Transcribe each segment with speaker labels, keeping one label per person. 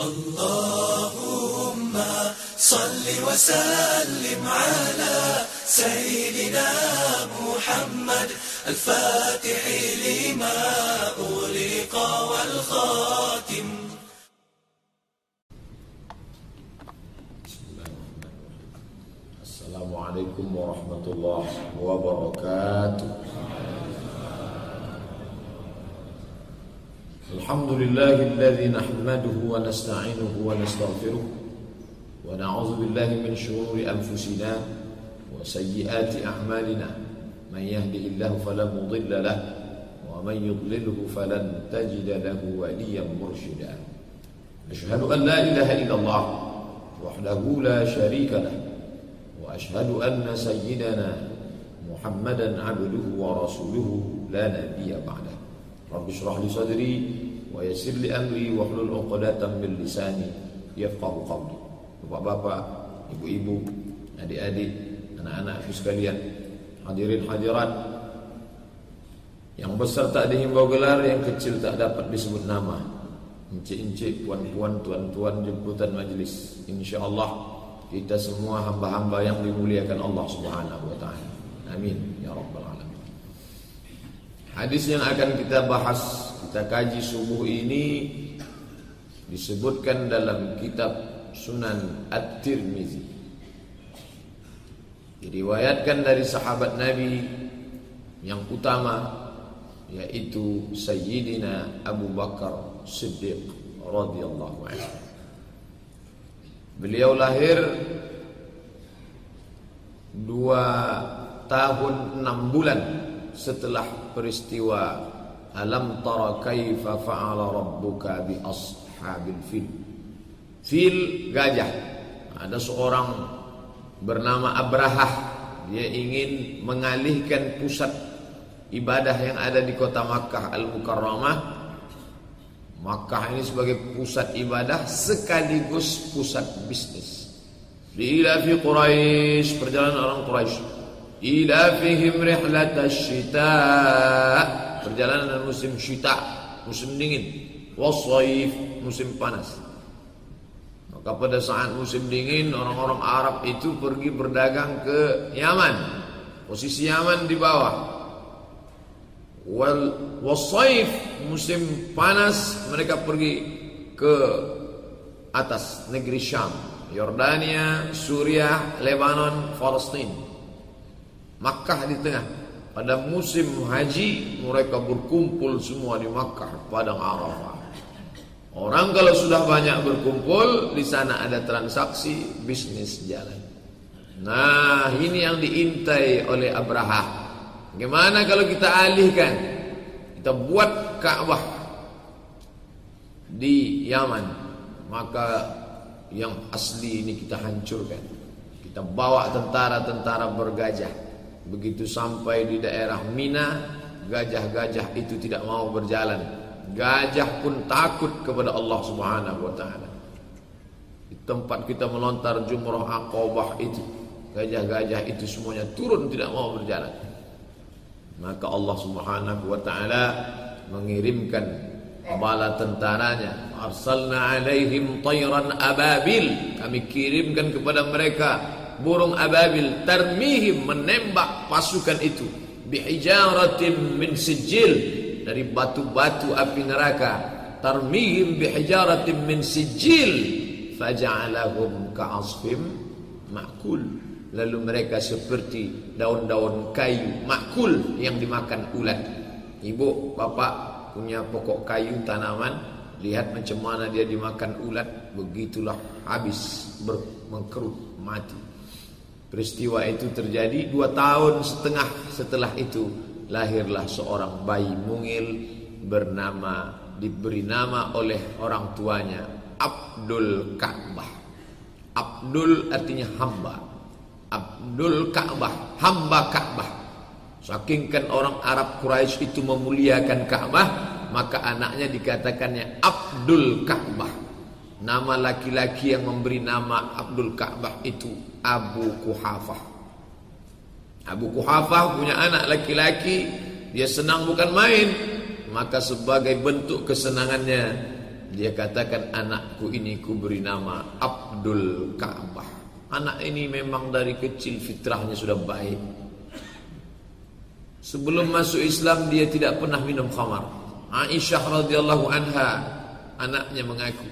Speaker 1: اللهم صل وسلم على سيدنا محمد الفاتح لما أغلق والخاتم.
Speaker 2: Assalamualaikum warahmatullahi wabarakatuh الحمد لله الذي نحمده ونستعينه ونستغفره ونعوذ بالله من شرور أنفسنا وسيئات أعمالنا. من يهده الله فلا مضل له ومن يضلله فلن تجد له وليا مرشدا. أشهد أن لا إله إلا الله وحده لا شريك له وأشهد أن سيدنا محمدا عبده ورسوله لا نبي بعده. Rabbi syrah li sadri wa yasir li amri wa hlul 'uqdatam min lisani yafqahu qawli. Bapak-bapak, ibu-ibu, adik-adik, anak-anakku sekalian, hadirin hadirat yang besar tak dihimbau gelar, yang kecil tak dapat disebut nama. Encik-encik, puan-puan, tuan-tuan jemputan majlis. Insyaallah kita semua hamba-hamba yang dimuliakan Allah Subhanahu wa taala. Amin ya rabbal Hadis yang akan kita bahas, kita kaji subuh ini disebutkan dalam kitab Sunan At-Tirmizi. Diriwayatkan dari sahabat Nabi yang utama yaitu Sayyidina Abu Bakar Siddiq radhiyallahu anhu. Beliau lahir dua tahun enam bulan setelah peristiwa Alam tara kaifa fa'ala rabbuka bi ashabil fil. Fil gajah. Ada seorang bernama Abrahah. Dia ingin mengalihkan pusat ibadah yang ada di kota Makkah Al-Mukarramah. Makkah ini sebagai pusat ibadah sekaligus pusat bisnis. Fi Quraisy, perjalanan orang Quraisy. Ila fihim rihlatash syita' perjalanan musim syita, musim dingin, wasaif, musim panas. Maka pada saat musim dingin orang-orang Arab itu pergi berdagang ke Yaman. Posisi Yaman di bawah. Wal wasaif musim panas mereka pergi ke atas negeri Syam, Yordania, Suriah, Lebanon, Palestina. Makkah di tengah. Pada musim haji mereka berkumpul semua di Makkah padang Arafah. Orang kalau sudah banyak berkumpul di sana ada transaksi bisnis jalan. Nah ini yang diintai oleh Abraha. Gimana kalau kita alihkan? Kita buat Ka'bah di Yaman. Maka yang asli ini kita hancurkan. Kita bawa tentara-tentara bergajah. Begitu sampai di daerah Mina, gajah-gajah itu tidak mau berjalan. Gajah pun takut kepada Allah Subhanahu wa taala. Di tempat kita melontar jumrah Aqabah itu, gajah-gajah itu semuanya turun tidak mau berjalan. Maka Allah Subhanahu wa taala mengirimkan bala tentaranya. Arsalna alaihim tayran ababil. Kami kirimkan kepada mereka burung ababil tarmihim menembak pasukan itu bihijaratin min sijil dari batu-batu api neraka. Tarmihim bihijaratin min sijil faja'alahum ka'asfim ma'kul. Lalu mereka seperti daun-daun kayu makul yang dimakan ulat. Ibu bapak punya pokok kayu tanaman lihat macam mana dia dimakan ulat begitulah habis bermengkerut mati Peristiwa itu terjadi dua tahun setengah setelah itu lahirlah seorang bayi mungil bernama diberi nama oleh orang tuanya Abdul Ka'bah. Abdul artinya hamba. Abdul Ka'bah, hamba Ka'bah. Saking kan orang Arab Quraisy itu memuliakan Ka'bah, maka anaknya dikatakannya Abdul Ka'bah. Nama laki-laki yang memberi nama Abdul Ka'bah itu Abu Kuhafah. Abu Kuhafah punya anak laki-laki, dia senang bukan main. Maka sebagai bentuk kesenangannya, dia katakan anakku ini ku beri nama Abdul Ka'bah. Anak ini memang dari kecil fitrahnya sudah baik. Sebelum masuk Islam dia tidak pernah minum khamar. Aisyah radhiyallahu anha anaknya mengaku,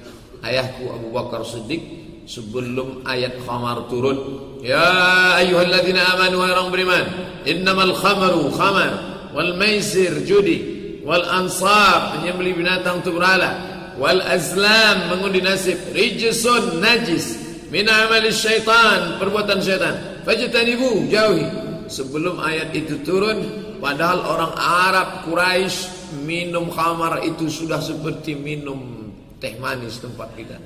Speaker 2: ayahku Abu Bakar Siddiq sebelum ayat khamar turun, ya ayyuhalladzina amanu wa orang beriman, innamal khamru khamar wal maisir judi wal ansar menyembelih binatang untuk berhala. Wal azlam mengundi nasib. Rijsun najis min amali syaitan perbuatan syaitan. Fajtanibu jauhi. Sebelum ayat itu turun padahal orang Arab Quraisy minum khamar itu sudah seperti minum teh manis tempat kita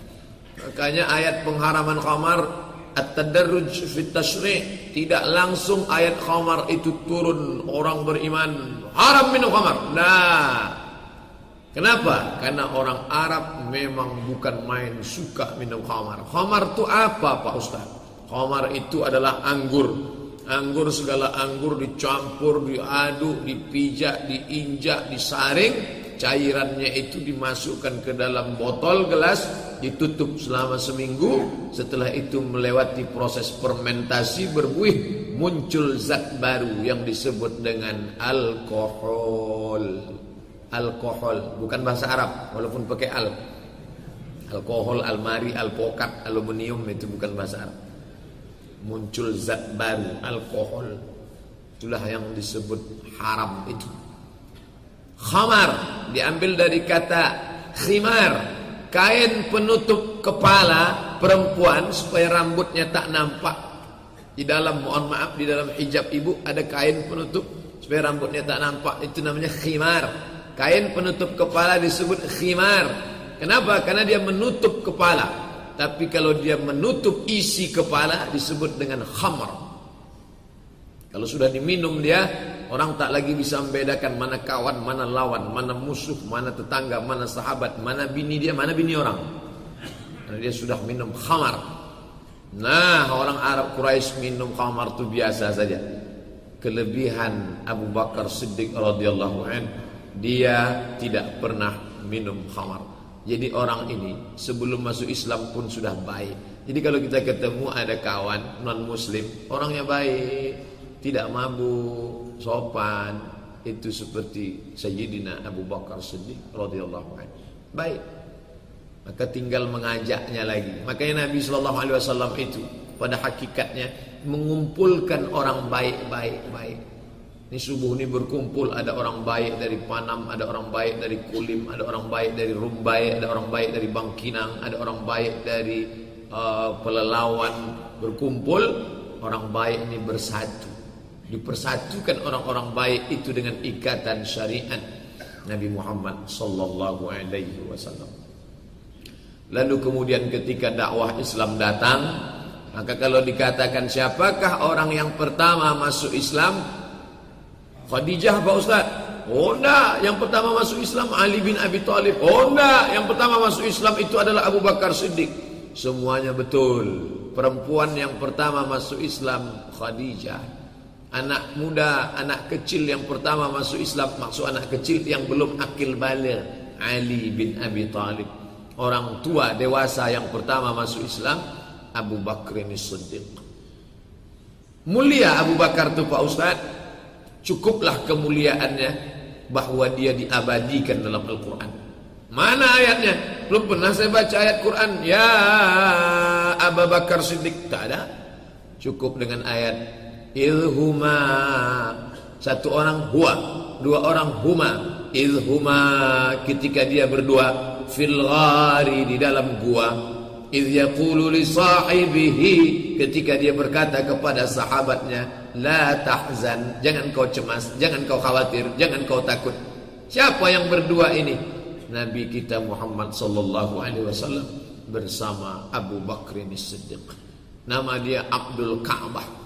Speaker 2: makanya ayat pengharaman khamar at-tadarruj fit tashri' tidak langsung ayat khamar itu turun orang beriman haram minum khamar nah Kenapa? Karena orang Arab memang bukan main suka minum khamar. Khamar itu apa Pak Ustaz? Khamar itu adalah anggur. Anggur segala anggur dicampur, diaduk, dipijak, diinjak, disaring. Cairannya itu dimasukkan ke dalam botol gelas, ditutup selama seminggu. Setelah itu melewati proses fermentasi berbuih, muncul zat baru yang disebut dengan alkohol. Alkohol bukan bahasa Arab walaupun pakai al. Alkohol almari alpokat aluminium itu bukan bahasa Arab. Muncul zat baru alkohol. Itulah yang disebut haram itu khamar diambil dari kata khimar kain penutup kepala perempuan supaya rambutnya tak nampak di dalam mohon maaf di dalam hijab ibu ada kain penutup supaya rambutnya tak nampak itu namanya khimar Kain penutup kepala disebut khimar. Kenapa? Karena dia menutup kepala. Tapi kalau dia menutup isi kepala disebut dengan khamar. Kalau sudah diminum dia, orang tak lagi bisa membedakan mana kawan, mana lawan, mana musuh, mana tetangga, mana sahabat, mana bini dia, mana bini orang. Karena dia sudah minum khamar. Nah, orang Arab Quraisy minum khamar itu biasa saja. Kelebihan Abu Bakar Siddiq radhiyallahu anhu dia tidak pernah minum khamar. Jadi orang ini sebelum masuk Islam pun sudah baik. Jadi kalau kita ketemu ada kawan non muslim, orangnya baik, tidak mabuk, sopan, itu seperti Sayyidina Abu Bakar Siddiq radhiyallahu anhu. Baik. Maka tinggal mengajaknya lagi. Makanya Nabi sallallahu alaihi wasallam itu pada hakikatnya mengumpulkan orang baik-baik baik. Ini subuh ini berkumpul ada orang baik dari Panam, ada orang baik dari Kulim, ada orang baik dari Rumbai, ada orang baik dari Bangkinang, ada orang baik dari uh, Pelelawan berkumpul, orang baik ini bersatu. Dipersatukan orang-orang baik itu dengan ikatan syariat Nabi Muhammad sallallahu alaihi wasallam. Lalu kemudian ketika dakwah Islam datang, maka kalau dikatakan siapakah orang yang pertama masuk Islam, Khadijah Pak Ustaz. Oh enggak. Yang pertama masuk Islam Ali bin Abi Thalib. Oh enggak. Yang pertama masuk Islam itu adalah Abu Bakar Siddiq. Semuanya betul. Perempuan yang pertama masuk Islam Khadijah Anak muda Anak kecil yang pertama masuk Islam Maksud anak kecil yang belum akil balik Ali bin Abi Thalib Orang tua dewasa yang pertama masuk Islam Abu Bakar Siddiq Mulia Abu Bakar itu Pak Ustaz Cukuplah kemuliaannya bahwa dia diabadikan dalam Al-Quran. Mana ayatnya? Belum pernah saya baca ayat Quran. Ya Abu Bakar Siddiq. Tak ada. Cukup dengan ayat. Ilhuma. Satu orang huwa. Dua orang huma. Ilhuma. Ketika dia berdua. Fil ghari. Di dalam gua idh yaqulu li sahibihi ketika dia berkata kepada sahabatnya la tahzan jangan kau cemas jangan kau khawatir jangan kau takut siapa yang berdua ini nabi kita Muhammad sallallahu alaihi wasallam bersama Abu Bakr Siddiq nama dia Abdul Ka'bah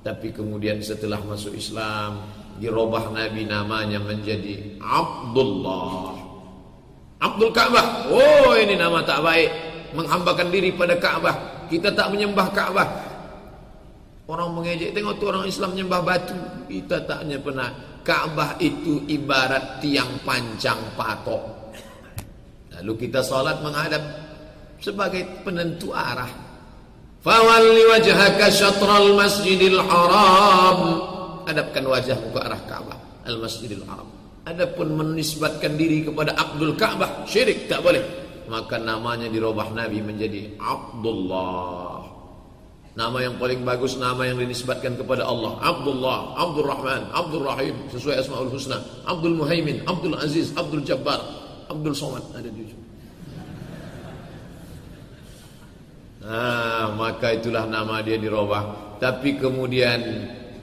Speaker 2: tapi kemudian setelah masuk Islam dirubah nabi namanya menjadi Abdullah Abdul Ka'bah oh ini nama tak baik menghambakan diri pada Ka'bah. Kita tak menyembah Ka'bah. Orang mengejek tengok tu orang Islam menyembah batu. Kita taknya pernah. Ka'bah itu ibarat tiang panjang patok. Lalu kita salat menghadap sebagai penentu arah. Fawalli wajhaka syatral masjidil haram. Hadapkan wajahmu ke arah Ka'bah, al-Masjidil Haram. Adapun menisbatkan diri kepada Abdul Ka'bah, syirik tak boleh. Maka namanya dirubah Nabi menjadi Abdullah. Nama yang paling bagus nama yang dinisbatkan kepada Allah. Abdullah, Abdul Rahman, Abdul Rahim sesuai Asmaul Husna. Abdul Muhaimin, Abdul Aziz, Abdul Jabbar, Abdul Somad ada di ujung. Ah, maka itulah nama dia dirubah. Tapi kemudian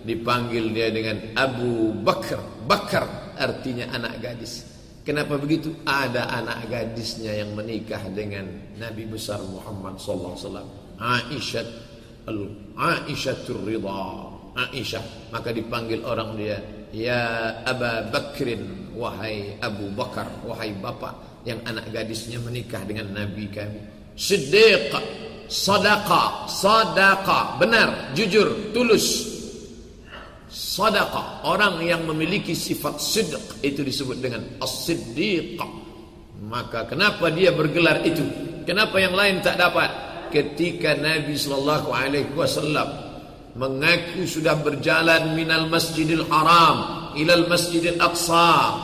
Speaker 2: dipanggil dia dengan Abu Bakar. Bakar artinya anak gadis. Kenapa begitu? Ada anak gadisnya yang menikah dengan Nabi besar Muhammad sallallahu alaihi wasallam. Aisyah al Aisyatur Ridha. Aisyah maka dipanggil orang dia ya Aba Bakrin wahai Abu Bakar wahai bapak yang anak gadisnya menikah dengan Nabi kami Siddiq Sadaqa Sadaqa. Benar jujur tulus. Sadaqah Orang yang memiliki sifat sidq Itu disebut dengan as-siddiq. Maka kenapa dia bergelar itu? Kenapa yang lain tak dapat? Ketika Nabi SAW Mengaku sudah berjalan Minal masjidil haram Ilal masjidil aqsa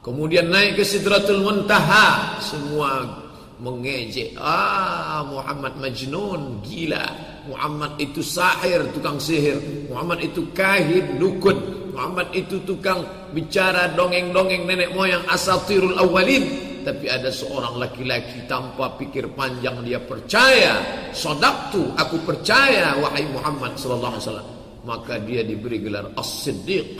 Speaker 2: Kemudian naik ke sidratul muntaha Semua mengejek. Ah Muhammad majnun gila. Muhammad itu sahir tukang sihir. Muhammad itu kahin dukun Muhammad itu tukang bicara dongeng-dongeng nenek moyang asatirul awalin. Tapi ada seorang laki-laki tanpa pikir panjang dia percaya. Sadaqtu aku percaya wahai Muhammad sallallahu alaihi wasallam. Maka dia diberi gelar as-siddiq.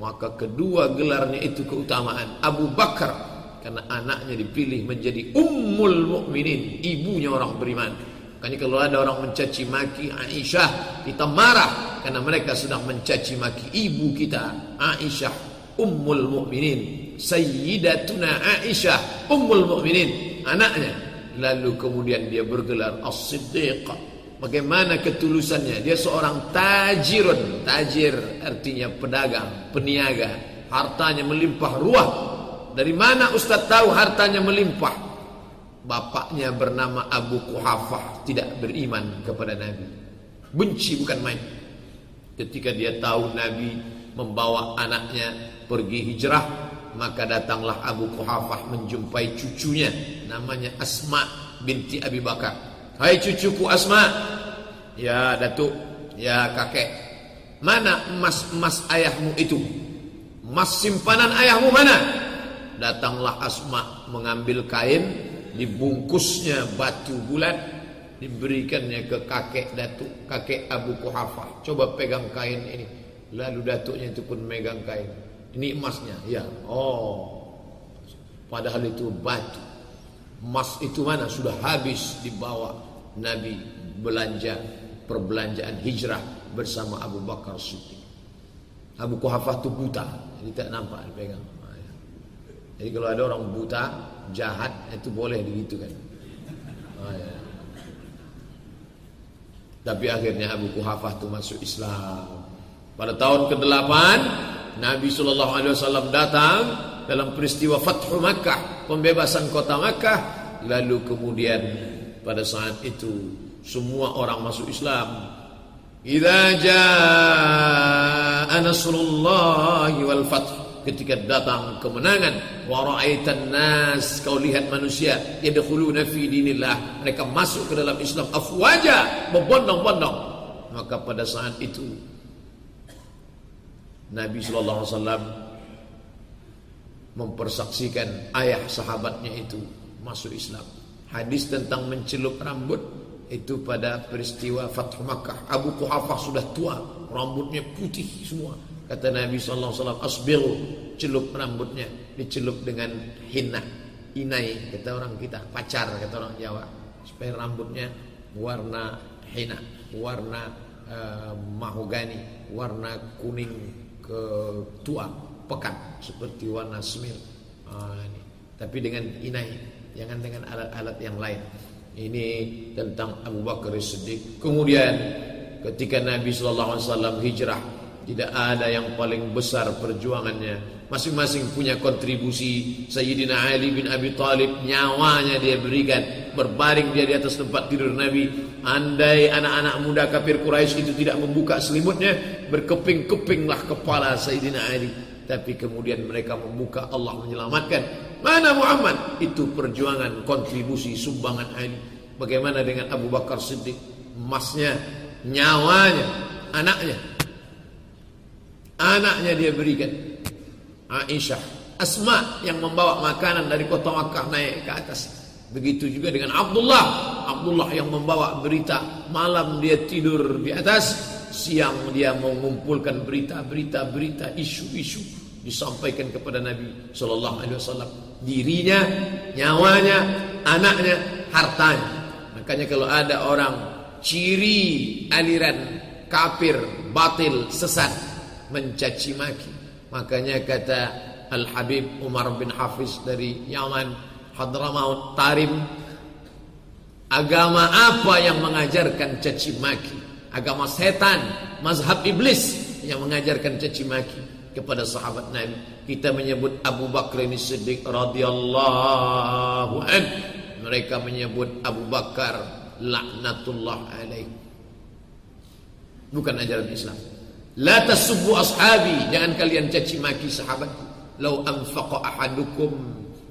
Speaker 2: Maka kedua gelarnya itu keutamaan. Abu Bakar karena anaknya dipilih menjadi ummul mukminin, ibunya orang beriman. Makanya kalau ada orang mencaci maki Aisyah, kita marah karena mereka sudah mencaci maki ibu kita, Aisyah ummul mukminin, sayyidatuna Aisyah ummul mukminin, anaknya. Lalu kemudian dia bergelar as-siddiq. Bagaimana ketulusannya? Dia seorang tajirun. Tajir artinya pedagang, peniaga. Hartanya melimpah ruah dari mana Ustaz tahu hartanya melimpah? Bapaknya bernama Abu Kuhafah tidak beriman kepada Nabi. Benci bukan main. Ketika dia tahu Nabi membawa anaknya pergi hijrah, maka datanglah Abu Kuhafah menjumpai cucunya namanya Asma binti Abi Bakar. Hai cucuku Asma. Ya Datuk, ya kakek. Mana emas-emas ayahmu itu? Emas simpanan ayahmu mana? Datanglah Asma mengambil kain Dibungkusnya batu bulat Diberikannya ke kakek datuk Kakek Abu Kuhafah Coba pegang kain ini. Lalu datuknya itu pun megang kain. Ini emasnya? Ya. Oh. Padahal itu batu. Emas itu mana? Sudah habis dibawa Nabi belanja Perbelanjaan hijrah Bersama Abu Bakar Siddiq. Abu Kuhafah itu buta. Jadi tak nampak pegang jadi kalau ada orang buta, jahat, itu boleh begitu kan. Oh, ya. Tapi akhirnya Abu Kuhafah itu masuk Islam. Pada tahun ke-8, Nabi SAW datang dalam peristiwa Fathu Makkah, pembebasan kota Makkah. Lalu kemudian pada saat itu semua orang masuk Islam. Idza jaa nasrullahi wal fath ketika datang kemenangan. Wa ra'aitan nas kau lihat manusia yadkhuluna fi dinillah. Mereka masuk ke dalam Islam afwaja berbondong-bondong maka pada saat itu Nabi sallallahu alaihi wasallam mempersaksikan ayah sahabatnya itu masuk Islam. Hadis tentang mencelup rambut itu pada peristiwa Fathu Makkah. Abu Quhafah sudah tua rambutnya putih semua Kata Nabi sallallahu alaihi wasallam, "Asbil celup rambutnya, dicelup dengan hina, inai kata orang kita, pacar kata orang Jawa, supaya rambutnya warna hina, warna uh, mahogani, warna kuning ke tua, pekat seperti warna semir. Uh, ini. Tapi dengan inai, jangan dengan alat-alat yang lain. Ini tentang Abu Bakar Siddiq. Kemudian ketika Nabi sallallahu alaihi wasallam hijrah Tidak ada yang paling besar perjuangannya. Masing-masing punya kontribusi. Sayyidina Ali bin Abi Talib nyawanya dia berikan. Berbaring dia di atas tempat tidur Nabi. Andai anak-anak muda kafir Quraisy itu tidak membuka selimutnya, berkeping-kepinglah kepala Sayyidina Ali. Tapi kemudian mereka membuka Allah menyelamatkan. Mana Muhammad? Itu perjuangan, kontribusi, sumbangan Ali. Bagaimana dengan Abu Bakar Siddiq? Emasnya, nyawanya, anaknya Anaknya dia berikan. Aisyah Asma yang membawa makanan dari kota Makkah naik ke atas. Begitu juga dengan Abdullah. Abdullah yang membawa berita Malam dia tidur di atas. Siang dia mengumpulkan berita-berita Berita isu-isu Disampaikan kepada Nabi Sallallahu Alaihi Wasallam. Dirinya, nyawanya, anaknya, hartanya. Makanya kalau ada orang Ciri aliran kafir, batil, sesat mencaci maki. Makanya kata Al Habib Umar bin Hafiz dari Yaman Hadramaut Tarim Agama apa yang mengajarkan caci maki? Agama setan, mazhab iblis yang mengajarkan caci maki kepada sahabat Nabi. Kita menyebut Abu Bakar ini Siddiq radhiyallahu an. Mereka menyebut Abu Bakar laknatullah alaih. Bukan ajaran Islam. La tasubbu ashabi, jangan kalian caci maki sahabat. Lau anfaqa ahadukum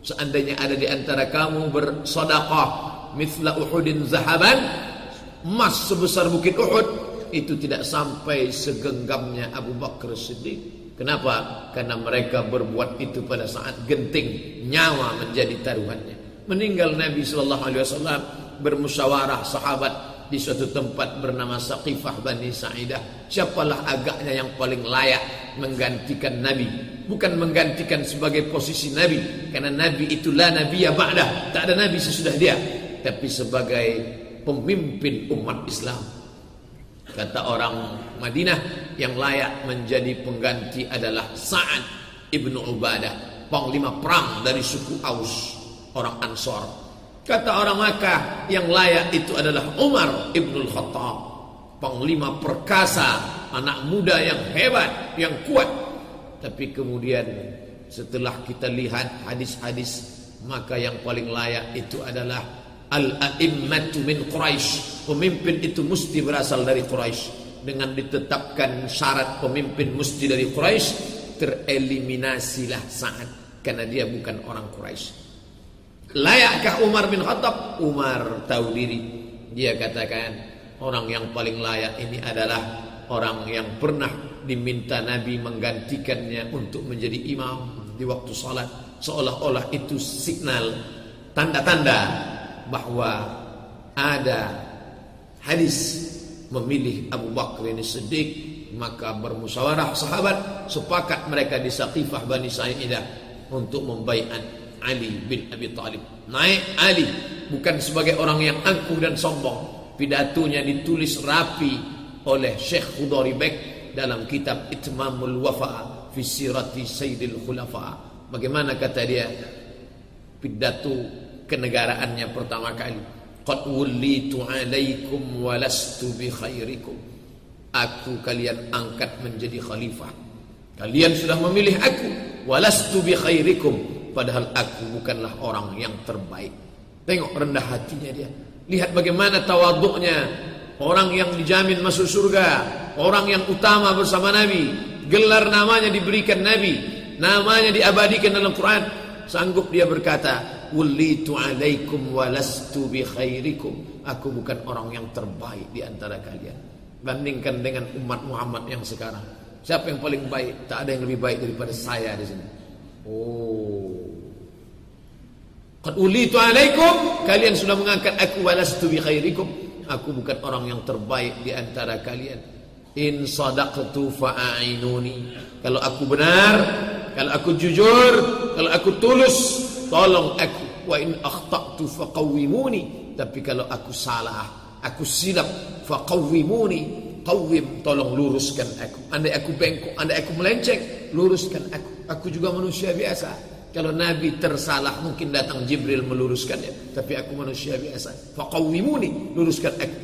Speaker 2: seandainya ada di antara kamu bersedekah mithla Uhudin zahaban emas sebesar bukit Uhud itu tidak sampai segenggamnya Abu Bakar Siddiq. Kenapa? Karena mereka berbuat itu pada saat genting nyawa menjadi taruhannya. Meninggal Nabi sallallahu alaihi wasallam bermusyawarah sahabat di suatu tempat bernama Saqifah Bani Sa'idah. Siapalah agaknya yang paling layak menggantikan Nabi? Bukan menggantikan sebagai posisi Nabi, karena Nabi itulah Nabi ya ba'dah. Tak ada Nabi sesudah dia, tapi sebagai pemimpin umat Islam. Kata orang Madinah yang layak menjadi pengganti adalah Sa'ad ibnu Ubadah, panglima perang dari suku Aus, orang Ansor Kata orang Makkah yang layak itu adalah Umar ibnul Khattab. Panglima perkasa, anak muda yang hebat, yang kuat. Tapi kemudian setelah kita lihat hadis-hadis, maka yang paling layak itu adalah Al-a'immatu min Quraisy. Pemimpin itu mesti berasal dari Quraisy. Dengan ditetapkan syarat pemimpin mesti dari Quraisy, tereliminasilah saat karena dia bukan orang Quraisy. Layakkah Umar bin Khattab? Umar tahu diri. Dia katakan orang yang paling layak ini adalah orang yang pernah diminta Nabi menggantikannya untuk menjadi imam di waktu salat. Seolah-olah itu signal tanda-tanda bahwa ada hadis memilih Abu Bakar ini Siddiq maka bermusyawarah sahabat sepakat mereka di Saqifah Bani Sa'idah untuk membaiat Ali bin Abi Talib. Naik Ali bukan sebagai orang yang angkuh dan sombong. Pidatonya ditulis rapi oleh Syekh Khudari Bek dalam kitab Itmamul Wafa fi Sirati Sayyidil Khulafa. Bagaimana kata dia? Pidato kenegaraannya pertama kali. Qad wullitu alaikum walastu bi khairikum. Aku kalian angkat menjadi khalifah. Kalian sudah memilih aku walastu bi khairikum Padahal aku bukanlah orang yang terbaik. Tengok rendah hatinya dia. Lihat bagaimana tawaduknya. Orang yang dijamin masuk surga. Orang yang utama bersama Nabi. Gelar namanya diberikan Nabi. Namanya diabadikan dalam Quran. Sanggup dia berkata. Wulitu alaikum walastu bi khairikum. Aku bukan orang yang terbaik di antara kalian. Bandingkan dengan umat Muhammad yang sekarang. Siapa yang paling baik? Tak ada yang lebih baik daripada saya di sini. Oh. Alaikum, kalian sudah mengangkat aku walastu bi khairikum. Aku bukan orang yang terbaik di antara kalian. In sadaqtu fa'ainuni. Kalau aku benar, kalau aku jujur, kalau aku tulus, tolong aku. Wa in akhtatu faqawwimuni. Tapi kalau aku salah, aku silap, faqawwimuni. Qawwim, tolong luruskan aku. Andai aku bengkok, andai aku melenceng, luruskan aku. Aku juga manusia biasa. Kalau Nabi tersalah mungkin datang Jibril meluruskannya. Tapi aku manusia biasa. Faqawwimuni, luruskan aku.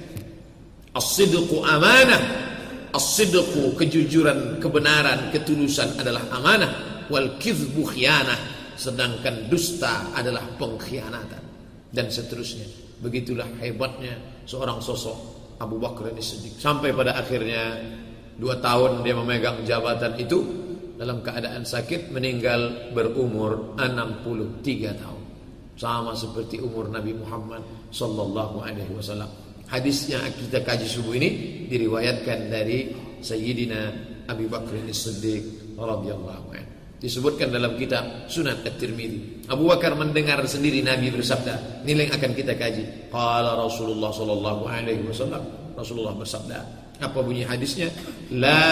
Speaker 2: As-sidqu amanah. as-sidqu kejujuran, kebenaran, ketulusan adalah amanah, wal kizbu khianah. Sedangkan dusta adalah pengkhianatan dan seterusnya. Begitulah hebatnya seorang sosok Abu Bakar ini Siddiq sampai pada akhirnya dua tahun dia memegang jabatan itu dalam keadaan sakit meninggal berumur 63 tahun sama seperti umur Nabi Muhammad sallallahu alaihi wasallam hadis yang kita kaji subuh ini diriwayatkan dari Sayyidina Abi Bakar As-Siddiq radhiyallahu anhu disebutkan dalam kitab Sunan At-Tirmidzi. Abu Bakar mendengar sendiri Nabi bersabda. Ini yang akan kita kaji. Qala Rasulullah sallallahu alaihi wasallam. Rasulullah bersabda. Apa bunyi hadisnya? La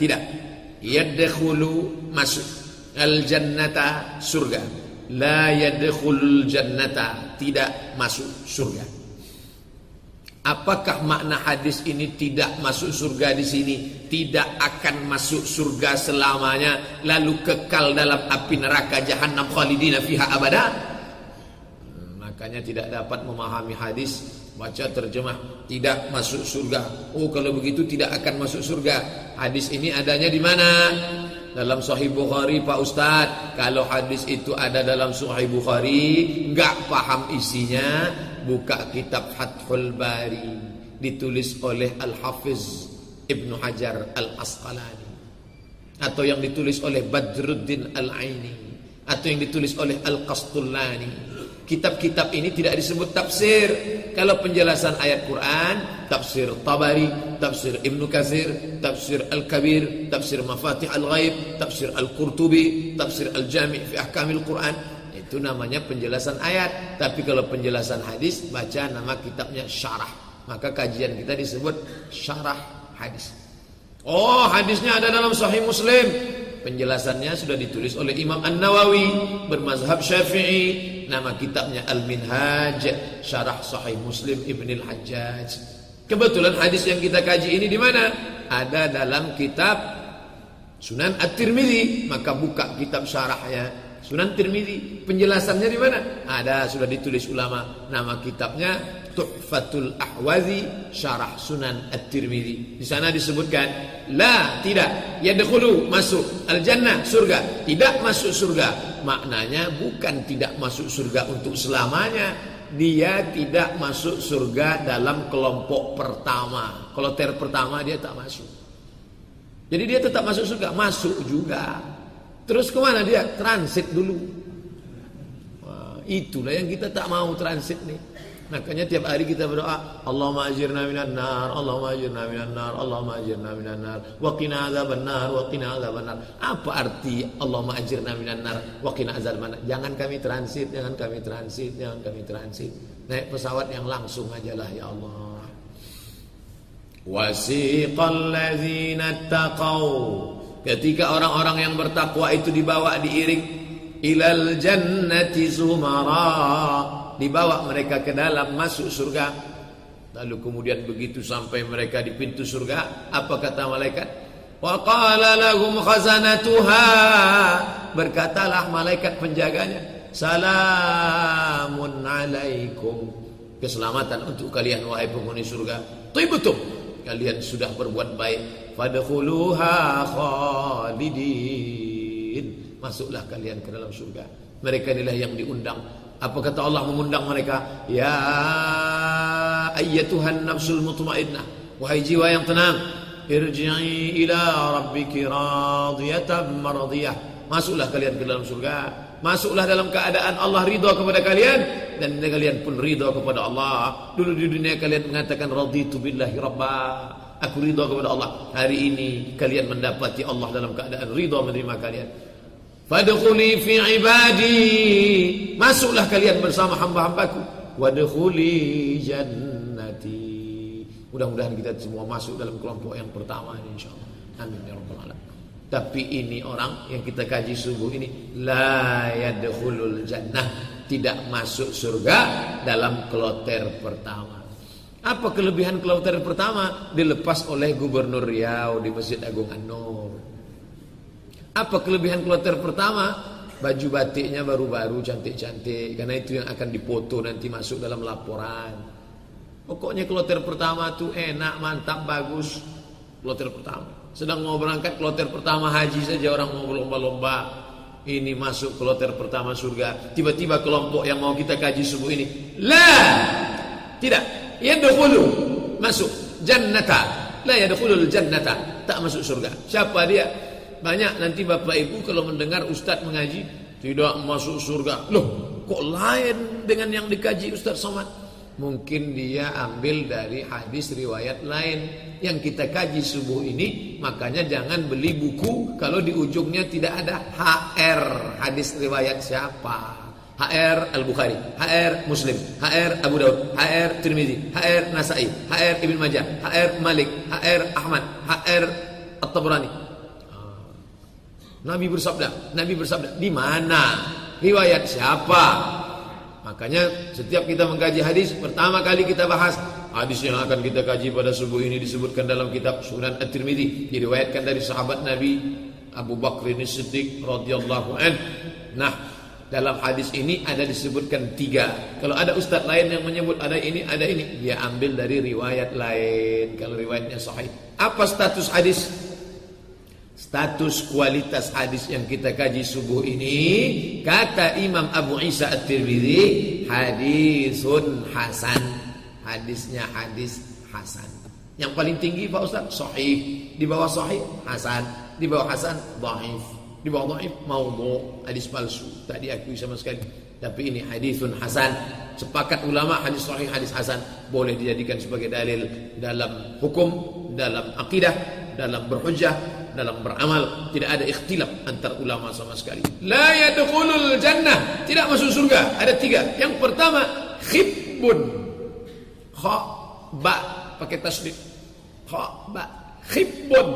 Speaker 2: tidak. Yadkhulu masuk al jannata surga. La yadkhulul jannata tidak masuk surga. Apakah makna hadis ini tidak masuk surga di sini? Tidak akan masuk surga selamanya lalu kekal dalam api neraka jahanam khalidina fiha abada? Hmm, makanya tidak dapat memahami hadis baca terjemah. Tidak masuk surga. Oh kalau begitu tidak akan masuk surga. Hadis ini adanya di mana? Dalam Sahih Bukhari Pak Ustadz Kalau hadis itu ada dalam Sahih Bukhari Enggak paham isinya buka kitab Fathul Bari. Ditulis oleh Al-Hafiz Ibnu Hajar Al-Asqalani. Atau yang ditulis oleh Badruddin Al-Aini. Atau yang ditulis oleh Al-Qastullani kitab-kitab ini tidak disebut tafsir kalau penjelasan ayat Quran tafsir Tabari tafsir Ibnu Katsir tafsir Al-Kabir tafsir Mafatih Al-Ghaib tafsir Al-Qurtubi tafsir Al-Jami' fi Ahkamil Quran itu namanya penjelasan ayat. Tapi kalau penjelasan hadis, baca nama kitabnya syarah. Maka kajian kita disebut syarah hadis. Oh, hadisnya ada dalam Sahih Muslim. Penjelasannya sudah ditulis oleh Imam An-Nawawi bermazhab Syafi'i. Nama kitabnya Al-Minhaj, Syarah Sahih Muslim Ibn Al-Hajjaj. Kebetulan hadis yang kita kaji ini di mana? Ada dalam kitab Sunan At-Tirmidzi, maka buka kitab syarahnya Sunan Tirmidzi penjelasannya di mana? Ada sudah ditulis ulama nama kitabnya Tuhfatul Ahwazi Syarah Sunan At-Tirmidzi. Di sana disebutkan la tidak yadkhulu masuk al-jannah surga, tidak masuk surga. Maknanya bukan tidak masuk surga untuk selamanya. Dia tidak masuk surga dalam kelompok pertama. Kloter pertama dia tak masuk. Jadi dia tetap masuk surga, masuk juga. Terus ke mana dia? Transit dulu. Itulah yang kita tak mau transit nih. Makanya tiap hari kita berdoa, Allahumma ajirna minan nar, Allahumma ajirna minan nar, Allahumma ajirna minan nar, wa qina adzaban nar, wa qina nar. Apa arti Allahumma ajirna minan nar, wa qina adzaban nar? Jangan kami transit, jangan kami transit, jangan kami transit. Naik pesawat yang langsung ajalah ya Allah. Wasiqal ladzina taqaw Ketika orang-orang yang bertakwa itu dibawa diiring ilal jannati zumara, dibawa mereka ke dalam masuk surga. Lalu kemudian begitu sampai mereka di pintu surga, apa kata malaikat? Wa lahum khazanatuha. Berkatalah malaikat penjaganya, "Salamun alaikum." Keselamatan untuk kalian wahai penghuni surga. Tibtum. Kalian sudah berbuat baik Fadkhuluha khalidin. Masuklah kalian ke dalam surga. Mereka inilah yang diundang. Apa kata Allah mengundang mereka? Ya ayyatuhan nafsul mutmainnah. Wahai jiwa yang tenang, irji'i ila rabbiki radiyatan maradiyah. Masuklah kalian ke dalam surga. Masuklah dalam keadaan Allah ridha kepada kalian dan kalian pun ridha kepada Allah. Dulu di dunia kalian mengatakan raditu billahi rabba. Aku ridha kepada Allah. Hari ini kalian mendapati Allah dalam keadaan ridha menerima kalian. Fadkhuli fi ibadi. Masuklah kalian bersama hamba-hambaku. Wadkhuli jannati. Mudah-mudahan kita semua masuk dalam kelompok yang pertama ini insyaallah. Amin ya rabbal alamin. Tapi ini orang yang kita kaji subuh ini la yadkhulul jannah, tidak masuk surga dalam kloter pertama. Apa kelebihan kloter pertama? Dilepas oleh Gubernur Riau di Masjid Agung An-Nur. Apa kelebihan kloter pertama? Baju batiknya baru-baru cantik-cantik karena itu yang akan dipoto nanti masuk dalam laporan. Pokoknya kloter pertama tuh enak, mantap, bagus. Kloter pertama. Sedang mau berangkat kloter pertama haji saja orang mau berlomba-lomba. Ini masuk kloter pertama surga. Tiba-tiba kelompok yang mau kita kaji subuh ini. La. Tidak. Yadkhulu. Masuk. Jannata. La yadkhulul jannata. Tak masuk surga. Siapa dia? Banyak nanti Bapak Ibu kalau mendengar Ustadz mengaji. Tidak masuk surga. Loh. Kok lain dengan yang dikaji Ustadz Somad? Mungkin dia ambil dari hadis riwayat lain yang kita kaji subuh ini. Makanya jangan beli buku kalau di ujungnya tidak ada HR hadis riwayat siapa. HR Al-Bukhari, HR Muslim, HR Abu Daud, HR Tirmizi, HR Nasai, HR Ibn Majah, HR Malik, HR Ahmad, HR At-Tabrani. Nabi bersabda, Nabi bersabda, di mana? Riwayat siapa? Makanya setiap kita mengkaji hadis Pertama kali kita bahas Hadis yang akan kita kaji pada subuh ini Disebutkan dalam kitab Sunan At-Tirmidhi Diriwayatkan dari sahabat Nabi Abu Bakr Siddiq radhiyallahu an. Nah dalam hadis ini ada disebutkan tiga Kalau ada ustaz lain yang menyebut ada ini ada ini Dia ambil dari riwayat lain Kalau riwayatnya sahih Apa status hadis? Status kualitas hadis yang kita kaji subuh ini Kata Imam Abu Isa At-Tirmidhi Hadisun Hasan. Hadisnya hadis Hasan. Yang paling tinggi Pak Ustaz Sahih. Di bawah Sahih Hasan. Di bawah Hasan Da'if Di bawah Da'if Maudhu. Hadis palsu. Tak diakui sama sekali. Tapi ini hadisun Hasan. Sepakat ulama hadis Sahih hadis Hasan. Boleh dijadikan sebagai dalil Dalam hukum Dalam akidah Dalam berhujjah dalam beramal tidak ada ikhtilaf antar ulama sama sekali. La yadkhulul jannah, tidak masuk surga. Ada tiga. Yang pertama khibbun. Kha ba pakai tasdid. Kha ba khibbun.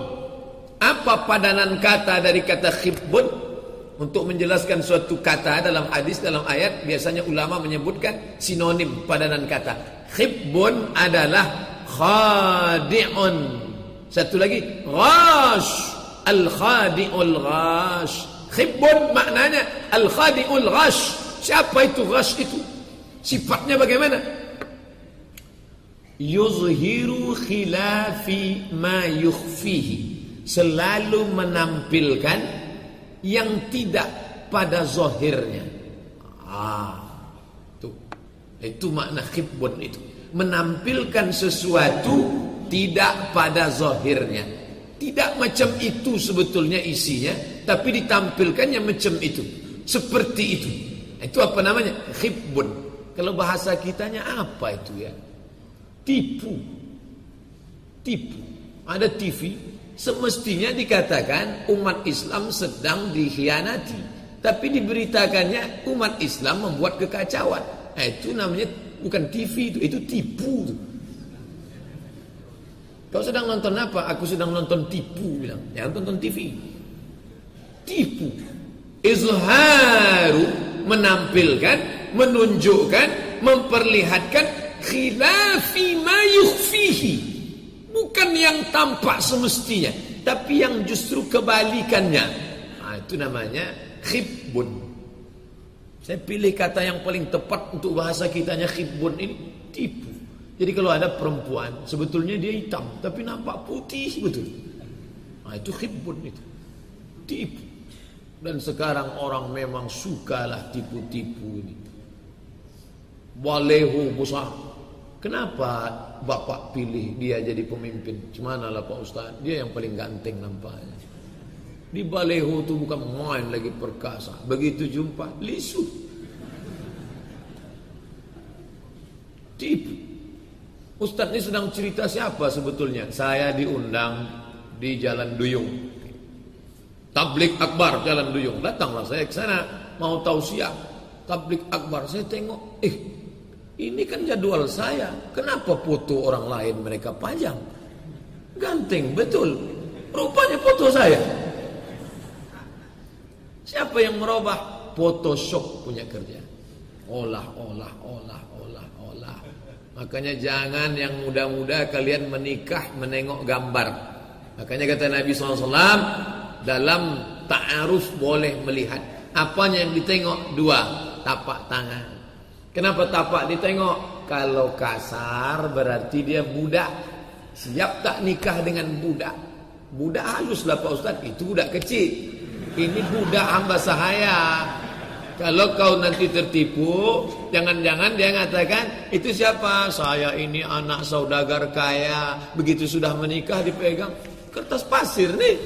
Speaker 2: Apa padanan kata dari kata khibbun? Untuk menjelaskan suatu kata dalam hadis dalam ayat biasanya ulama menyebutkan sinonim padanan kata. Khibbun adalah khadi'un satu lagi ghash. Al-khadi'ul ghash. Khibbun maknanya al-khadi'ul ghash. Siapa itu ghash itu? Sifatnya bagaimana? Yuzhiru khilafi ma yukhfihi. Selalu menampilkan yang tidak pada zahirnya. Ah, itu. Itu makna khibbun itu. Menampilkan sesuatu tidak pada zahirnya. Tidak macam itu sebetulnya isinya, tapi ditampilkannya macam itu. Seperti itu. Itu apa namanya? Khibbun. Kalau bahasa kitanya apa itu ya? Tipu. Tipu. Ada TV, semestinya dikatakan umat Islam sedang dikhianati. Tapi diberitakannya umat Islam membuat kekacauan. Nah, itu namanya bukan TV itu, itu tipu. Itu. Kau sedang nonton apa? Aku sedang nonton tipu bilang. Jangan tonton TV. Tipu. Izharu menampilkan, menunjukkan, memperlihatkan khilafi ma yukhfihi. Bukan yang tampak semestinya, tapi yang justru kebalikannya. Nah, itu namanya khibbun. Saya pilih kata yang paling tepat untuk bahasa kitanya khibbun ini tipu. Jadi kalau ada perempuan sebetulnya dia hitam tapi nampak putih betul. Nah itu khibbun itu. Tipu. Dan sekarang orang memang sukalah tipu-tipu ini. Walehu besar. Kenapa bapak pilih dia jadi pemimpin? Cemana lah Pak Ustaz? Dia yang paling ganteng nampaknya. Di balehu itu bukan main lagi perkasa. Begitu jumpa, lisu. Tipu. Ustadz ini sedang cerita siapa sebetulnya? Saya diundang di Jalan Duyung. Tablik Akbar Jalan Duyung. Datanglah saya ke sana mau tausiah. Tablik Akbar saya tengok, eh ini kan jadwal saya. Kenapa foto orang lain mereka panjang? Ganteng betul. Rupanya foto saya. Siapa yang merubah? Photoshop punya kerja. Olah, olah, olah, olah, olah. Makanya jangan yang muda-muda kalian menikah menengok gambar. Makanya kata Nabi SAW dalam ta'aruf boleh melihat. Apanya yang ditengok? Dua. Tapak tangan. Kenapa tapak ditengok? Kalau kasar berarti dia muda. Siap tak nikah dengan budak? Budak halus lah Pak Ustaz. Itu budak kecil. Ini budak hamba sahaya. Kalau kau nanti tertipu, jangan-jangan dia mengatakan, itu siapa? Saya ini anak saudagar kaya. Begitu sudah menikah dipegang kertas pasir nih.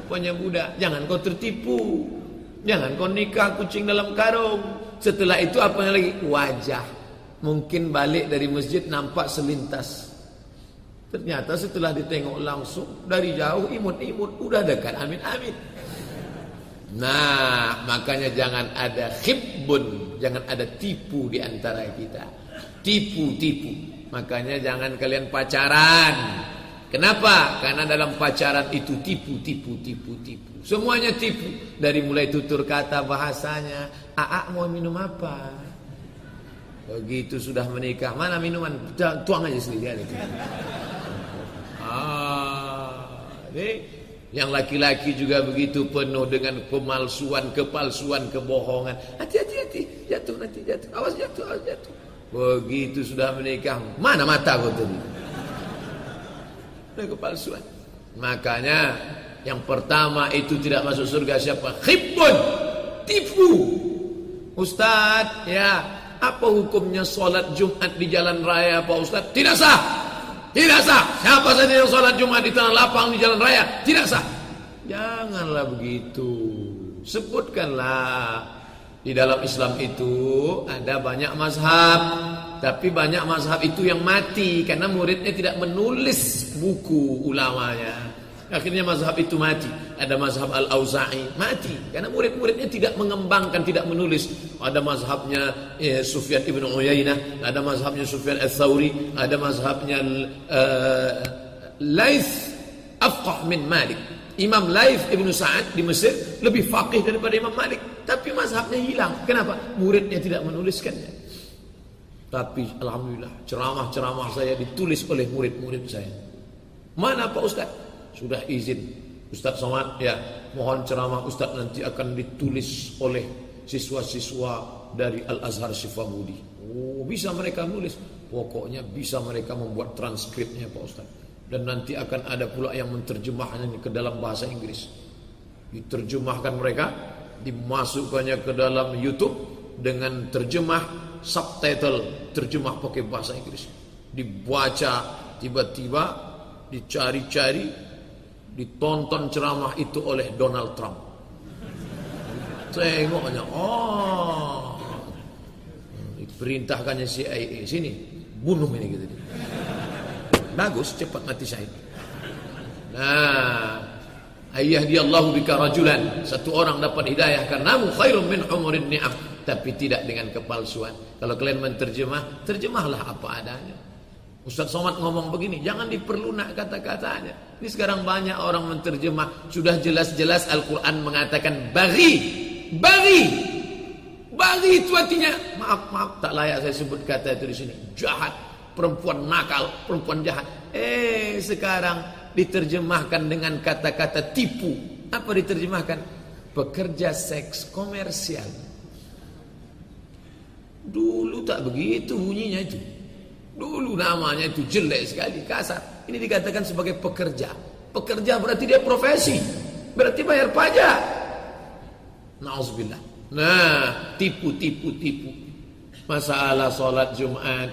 Speaker 2: Rupanya budak. Jangan kau tertipu. Jangan kau nikah kucing dalam karung. Setelah itu apa lagi? Wajah. Mungkin balik dari masjid nampak selintas. Ternyata setelah ditengok langsung dari jauh imut-imut udah dekat. Amin amin. Nah, makanya jangan ada khibbun, jangan ada tipu di antara kita. Tipu-tipu. Makanya jangan kalian pacaran. Kenapa? Karena dalam pacaran itu tipu, tipu, tipu, tipu. Semuanya tipu. Dari mulai tutur kata bahasanya. Aa mau minum apa? Begitu sudah menikah, mana minuman? Tuang aja sendiri. Ah, ini yang laki-laki juga begitu penuh dengan pemalsuan, kepalsuan, kebohongan. Hati-hati, hati. Jatuh nanti jatuh. Awas jatuh, awas jatuh. Begitu sudah menikah, mana mata kau tadi? Ada kepalsuan. Makanya yang pertama itu tidak masuk surga siapa? Khibbun. Tipu. Ustaz, ya, apa hukumnya solat Jumat di jalan raya Pak Ustaz? Tidak sah. Tidak sah. Siapa saja yang sholat Jumat di tanah lapang di jalan raya, tidak sah. Janganlah begitu. Sebutkanlah di dalam Islam itu ada banyak mazhab, tapi banyak mazhab itu yang mati karena muridnya tidak menulis buku ulamanya. Akhirnya mazhab itu mati. Ada mazhab Al-Auza'i mati karena murid-muridnya tidak mengembangkan, tidak menulis. Ada mazhabnya eh, Sufyan ibn Uyainah, ada mazhabnya Sufyan Al-Thawri, ada mazhabnya uh, Laith afqah min Malik. Imam Laith ibn Sa'ad di Mesir lebih faqih daripada Imam Malik, tapi mazhabnya hilang. Kenapa? Muridnya tidak menuliskannya. Tapi alhamdulillah ceramah-ceramah saya ditulis oleh murid-murid saya. Mana Pak Ustaz? Sudah izin. Ustaz Somad ya mohon ceramah Ustaz nanti akan ditulis oleh siswa-siswa dari Al-Azhar Syifabudi oh bisa mereka nulis. Pokoknya bisa mereka membuat transkripnya Pak Ustaz dan nanti akan ada pula yang menerjemahnya ke dalam bahasa Inggris. Diterjemahkan mereka dimasukkannya ke dalam YouTube dengan terjemah subtitle terjemah pakai bahasa Inggris. Dibaca tiba-tiba dicari-cari ditonton ceramah itu oleh Donald Trump. Tengoknya, oh, diperintahkannya CIA sini bunuh ini gitu. Bagus, cepat mati syahid. Nah, ayah dia Allah bika rajulan. Satu orang dapat hidayah karena khairun min umurin ni'am. Tapi tidak dengan kepalsuan. Kalau kalian menterjemah, terjemahlah apa adanya. Ustaz Somad ngomong begini, jangan diperlunak kata-katanya. Ini sekarang banyak orang menterjemah, sudah jelas-jelas Al-Quran mengatakan bagi, bagi, bagi itu artinya, maaf, maaf, tak layak saya sebut kata itu di sini. Jahat, perempuan nakal, perempuan jahat. Eh, sekarang diterjemahkan dengan kata-kata tipu. Apa diterjemahkan? Pekerja seks komersial. Dulu tak begitu bunyinya itu. Dulu namanya itu jelek sekali, kasar. Ini dikatakan sebagai pekerja. Pekerja berarti dia profesi. Berarti bayar pajak. Nauzubillah. Nah, tipu, tipu, tipu. Masalah sholat Jumat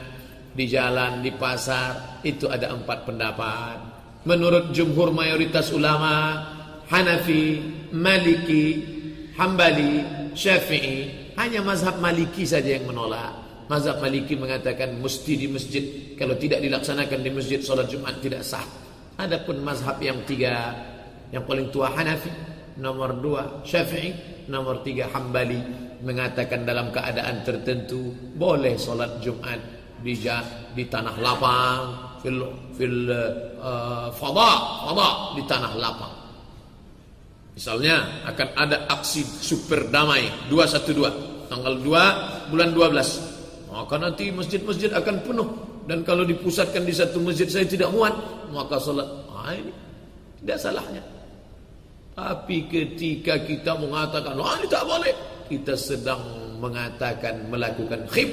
Speaker 2: di jalan, di pasar, itu ada empat pendapat. Menurut jumhur mayoritas ulama, Hanafi, Maliki, Hambali, Syafi'i, hanya mazhab Maliki saja yang menolak. Mazhab Maliki mengatakan mesti di masjid. Kalau tidak dilaksanakan di masjid salat Jumat tidak sah. Adapun mazhab yang tiga, yang paling tua Hanafi, nomor dua Syafi'i, nomor tiga Hambali mengatakan dalam keadaan tertentu boleh salat Jumat di di tanah lapang, fil fil uh, fada, fada di tanah lapang. Misalnya akan ada aksi super damai 212 tanggal 2 bulan 12 maka nanti masjid-masjid akan penuh. Dan kalau dipusatkan di satu masjid saya tidak muat maka salat. Ah ini tidak salahnya. Tapi ketika kita mengatakan ah ini tak boleh kita sedang mengatakan melakukan khib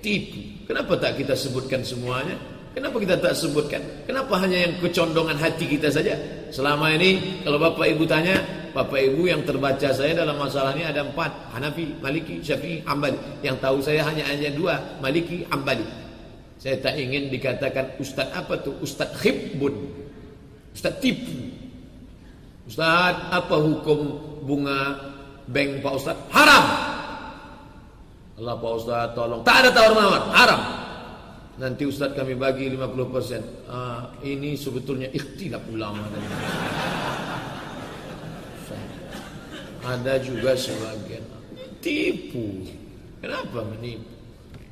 Speaker 2: tipu. Kenapa tak kita sebutkan semuanya? Kenapa kita tak sebutkan? Kenapa hanya yang kecondongan hati kita saja? Selama ini kalau Bapak Ibu tanya, Bapak Ibu yang terbaca saya dalam masalah ini ada empat, Hanafi, Maliki, Syafi'i, Hambali. Yang tahu saya hanya hanya dua, Maliki, Hambali. Saya tak ingin dikatakan Ustadz apa tuh? Ustadz khibbun. Ustadz tipu. Ustadz apa hukum bunga bank Pak Ustadz? Haram. Allah Pak Ustadz tolong. Tak ada tawar-menawar, haram. Nanti Ustadz kami bagi 50% ah, Ini sebetulnya ikhtilaf ulama Ada juga sebagian Tipu Kenapa menipu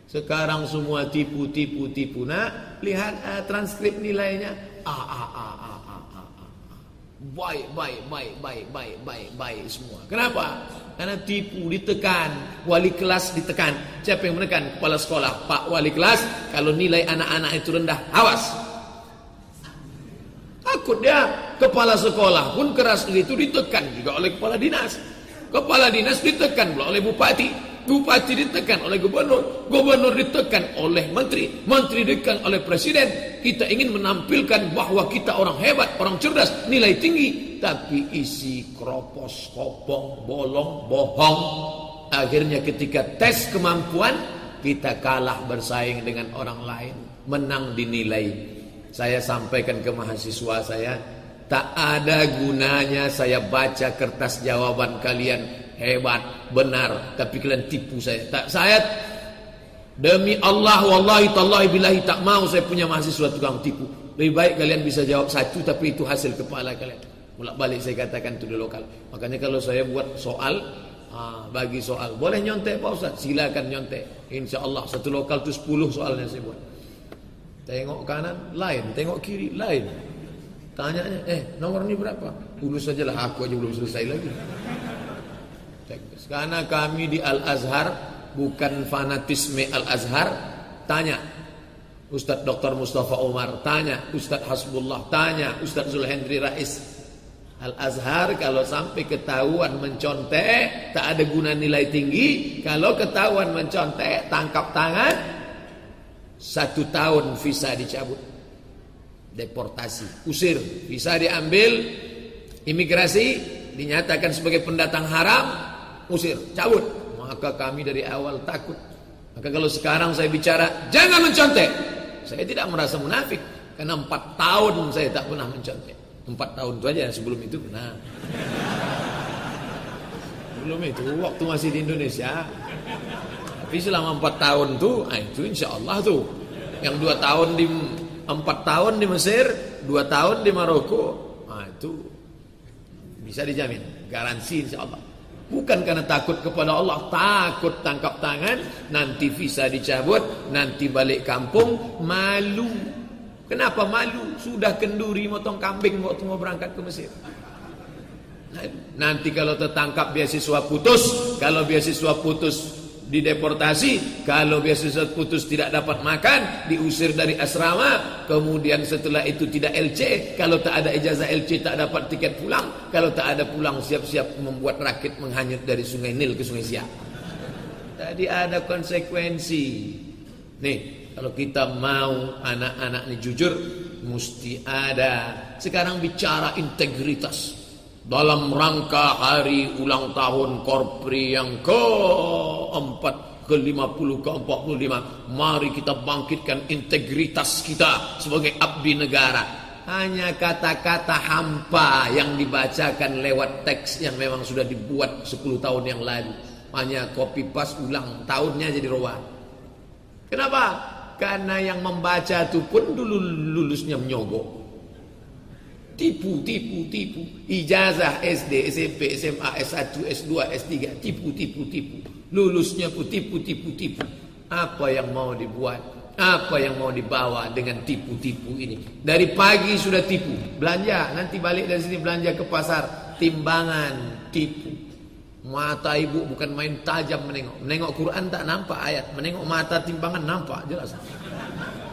Speaker 2: Sekarang semua tipu, tipu, tipu Nah, lihat uh, transkrip nilainya Ah, ah, ah, ah, ah, ah, ah. Baik, baik, baik, baik, baik, baik, baik semua Kenapa? Karena tipu, ditekan, wali kelas ditekan. Siapa yang menekan? Kepala sekolah. Pak wali kelas, kalau nilai anak-anak itu rendah, awas. Takut dia. Kepala sekolah pun keras itu ditekan juga oleh kepala dinas. Kepala dinas ditekan pula oleh bupati. Bupati ditekan oleh gubernur, gubernur ditekan oleh menteri, menteri ditekan oleh presiden. Kita ingin menampilkan bahwa kita orang hebat, orang cerdas, nilai tinggi, tapi isi kropos, kopong, bolong, bohong. Akhirnya ketika tes kemampuan, kita kalah bersaing dengan orang lain, menang dinilai. Saya sampaikan ke mahasiswa saya, tak ada gunanya saya baca kertas jawaban kalian hebat, benar, tapi kalian tipu saya. Tak saya demi Allah wallahi tallahi billahi tak mau saya punya mahasiswa tukang tipu. Lebih baik kalian bisa jawab satu tapi itu hasil kepala kalian. Bolak-balik saya katakan itu di lokal. Makanya kalau saya buat soal ah, bagi soal, boleh nyontek Pak Ustaz? Silakan nyontek. Insya Allah satu lokal itu 10 soalnya saya buat. Tengok kanan lain, tengok kiri lain. Tanya, eh nomor ini berapa? Ulus sajalah aku aja belum selesai lagi. Karena kami di Al-Azhar bukan fanatisme Al-Azhar, tanya Ustadz Dr. Mustafa Umar, tanya Ustadz Hasbullah, tanya Ustadz Zulhendri Rais. Al-Azhar kalau sampai ketahuan mencontek, tak ada guna nilai tinggi. Kalau ketahuan mencontek, tangkap tangan, satu tahun visa dicabut. Deportasi, usir, visa diambil, imigrasi, dinyatakan sebagai pendatang haram, usir, cabut. Maka kami dari awal takut. Maka kalau sekarang saya bicara, jangan mencontek. Saya tidak merasa munafik. Karena empat tahun saya tak pernah mencontek. Empat tahun itu aja, sebelum itu pernah. Sebelum itu, waktu masih di Indonesia. Tapi selama empat tahun tuh, ah itu insya Allah tuh. Yang dua tahun di empat tahun di Mesir, dua tahun di Maroko, ah itu bisa dijamin, garansi insya Allah. Bukan karena takut kepada Allah Takut tangkap tangan Nanti visa dicabut Nanti balik kampung Malu Kenapa malu? Sudah kenduri motong kambing Waktu mau berangkat ke Mesir Nanti kalau tertangkap beasiswa putus Kalau beasiswa putus dideportasi kalau beasiswa putus tidak dapat makan diusir dari asrama kemudian setelah itu tidak LC kalau tak ada ijazah LC tak dapat tiket pulang kalau tak ada pulang siap-siap membuat rakit menghanyut dari sungai Nil ke sungai Siak. Tadi ada konsekuensi. Nih kalau kita mau anak-anak ini jujur mesti ada. Sekarang bicara integritas dalam rangka hari ulang tahun Korpri yang keempat ke 50 ke 45 mari kita bangkitkan integritas kita sebagai abdi negara. Hanya kata-kata hampa yang dibacakan lewat teks yang memang sudah dibuat 10 tahun yang lalu. Hanya copy paste ulang tahunnya jadi rowan kenapa? karena yang membaca itu pun dulu lulusnya menyogok Tipu, tipu, tipu. Ijazah SD, SMP, SMA, S1, S2, S3. Tipu, tipu, tipu. Lulusnya pun tipu, tipu, tipu. Apa yang mau dibuat? Apa yang mau dibawa dengan tipu-tipu ini? Dari pagi sudah tipu. Belanja, nanti balik dari sini belanja ke pasar. Timbangan, tipu. Mata ibu bukan main tajam menengok. Menengok Quran tak nampak ayat. Menengok mata timbangan nampak jelas.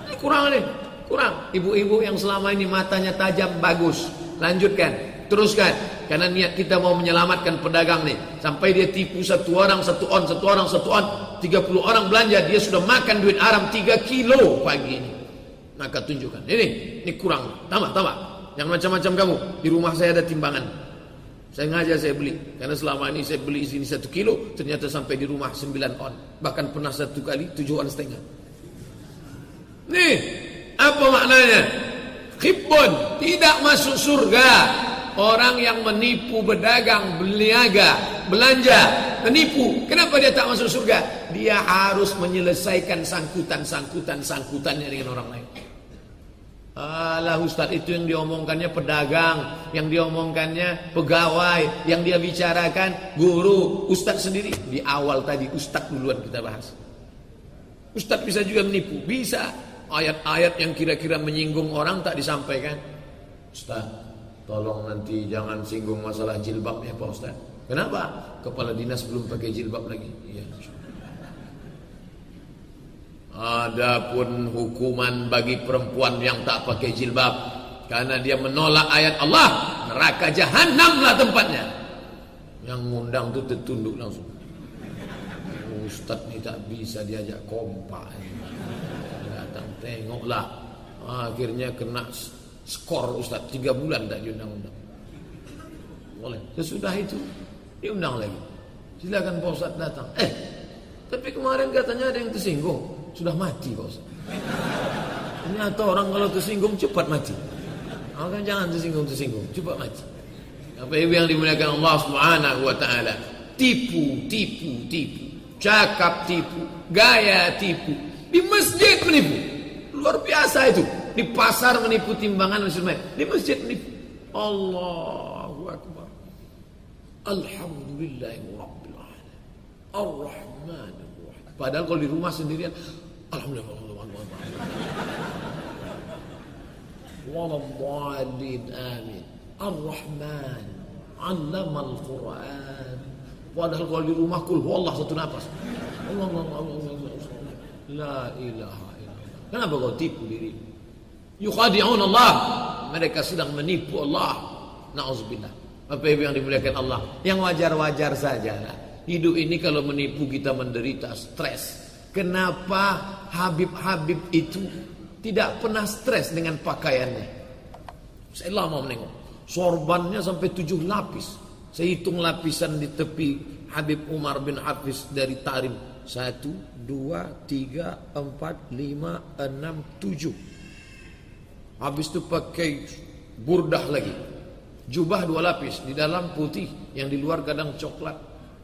Speaker 2: Ini kurang nih. Kurang. Ibu-ibu yang selama ini matanya tajam bagus. Lanjutkan. Teruskan. Karena niat kita mau menyelamatkan pedagang nih. Sampai dia tipu satu orang, satu on, satu orang, satu on. 30 orang belanja. Dia sudah makan duit haram 3 kilo pagi ini. Maka tunjukkan. Ini, ini kurang. Tambah, tambah. Yang macam-macam kamu. Di rumah saya ada timbangan. Saya ngajar saya beli. Karena selama ini saya beli sini satu kilo. Ternyata sampai di rumah sembilan on. Bahkan pernah satu kali tujuh on setengah. Nih, apa maknanya? Khibbun, tidak masuk surga. Orang yang menipu berdagang, berniaga, belanja, menipu. Kenapa dia tak masuk surga? Dia harus menyelesaikan sangkutan-sangkutan sangkutannya dengan orang lain. Alah Ustaz itu yang diomongkannya pedagang Yang diomongkannya pegawai Yang dia bicarakan guru Ustaz sendiri Di awal tadi Ustaz duluan kita bahas Ustaz bisa juga menipu Bisa Ayat-ayat yang kira-kira menyinggung orang tak disampaikan Ustaz Tolong nanti jangan singgung masalah jilbab ya Pak Ustaz Kenapa? Kepala dinas belum pakai jilbab lagi Iya Adapun hukuman bagi perempuan yang tak pakai jilbab karena dia menolak ayat Allah, neraka jahanamlah tempatnya. Yang ngundang tu tertunduk langsung. Ustaz ni tak bisa diajak kompak. Datang tengoklah. Akhirnya kena skor Ustaz tiga bulan tak diundang-undang. Boleh. Sesudah itu diundang lagi. Silakan Pak Ustaz datang. Eh, tapi kemarin katanya ada yang tersinggung sudah mati Pak Ustaz. Ternyata orang kalau tersinggung cepat mati. Maka jangan tersinggung-tersinggung, cepat mati. Apa yang dimuliakan Allah Subhanahu wa taala? Tipu, tipu, tipu. Cakap tipu, gaya tipu. Di masjid menipu. Luar biasa itu. Di pasar menipu timbangan muslimin. Di masjid menipu. Allahu akbar. Alhamdulillahirabbil alamin. Ar-Rahman Padahal kalau di rumah sendirian Alhamdulillah. Waladhalin amin. Ar-Rahman. Allama al-Quran. Padahal kalau di rumah kul wallah satu nafas. Allah Allah Allah Allah. La ilaha. Kenapa kau tipu diri? Yukhadi'un Allah. Mereka sedang menipu Allah. Nauzubillah. Apa yang dimuliakan Allah? Yang wajar-wajar saja. Hidup ini kalau menipu kita menderita stres. Kenapa Habib-Habib itu tidak pernah stres dengan pakaiannya? Saya lama menengok. Sorbannya sampai tujuh lapis. Saya hitung lapisan di tepi Habib Umar bin Hafiz dari Tarim. Satu, dua, tiga, empat, lima, enam, tujuh. Habis itu pakai burdah lagi. Jubah dua lapis. Di dalam putih. Yang di luar kadang coklat.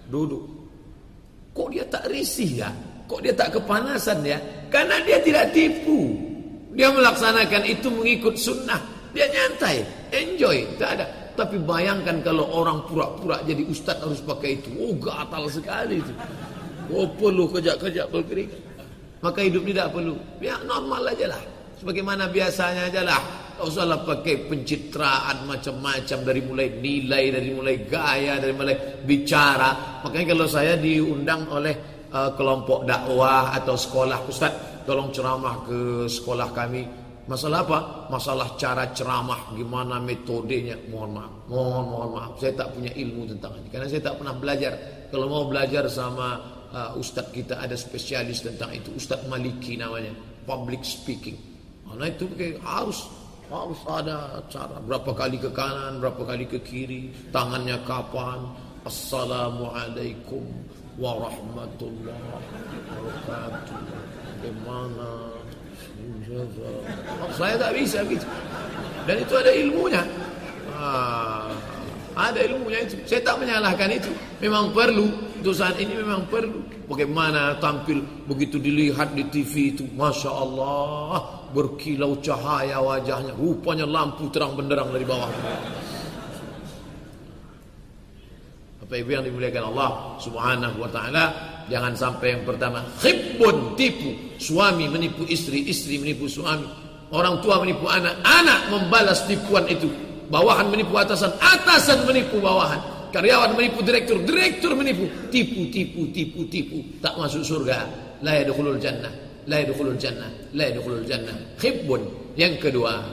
Speaker 2: Duduk. Kok dia tak risih ya? Kok dia tak kepanasan ya? Karena dia tidak tipu. Dia melaksanakan itu mengikut sunnah. Dia nyantai, enjoy, tak ada. Tapi bayangkan kalau orang pura-pura jadi ustaz harus pakai itu. Oh gatal sekali itu. Oh perlu kejap-kejap berkering. Maka hidup tidak perlu. Ya normal aja lah. Sebagaimana biasanya aja lah. Tak usahlah pakai pencitraan macam-macam. Dari mulai nilai, dari mulai gaya, dari mulai bicara. Makanya kalau saya diundang oleh uh, kelompok dakwah atau sekolah Ustaz tolong ceramah ke sekolah kami masalah apa masalah cara ceramah gimana metodenya mohon maaf mohon mohon maaf saya tak punya ilmu tentang ini karena saya tak pernah belajar kalau mau belajar sama uh, ustaz kita ada spesialis tentang itu Ustaz Maliki namanya public speaking karena itu harus harus ada cara berapa kali ke kanan berapa kali ke kiri tangannya kapan assalamualaikum warahmatullahi wabarakatuh. Bagaimana? Saya tak bisa gitu. Dan itu ada ilmunya. Ah, ada ilmunya itu. Saya tak menyalahkan itu. Memang perlu. Untuk saat ini memang perlu. Bagaimana tampil begitu dilihat di TV itu. Masya Allah. Berkilau cahaya wajahnya. Rupanya lampu terang benderang dari bawah. Bapak Ibu yang dimuliakan Allah Subhanahu wa taala, jangan sampai yang pertama khibbun tipu, suami menipu istri, istri menipu suami, orang tua menipu anak, anak membalas tipuan itu, bawahan menipu atasan, atasan menipu bawahan, karyawan menipu direktur, direktur menipu, tipu tipu tipu tipu, tak masuk surga, la yadkhulul jannah, la yadkhulul jannah, la yadkhulul jannah. Khibbun. Yang kedua,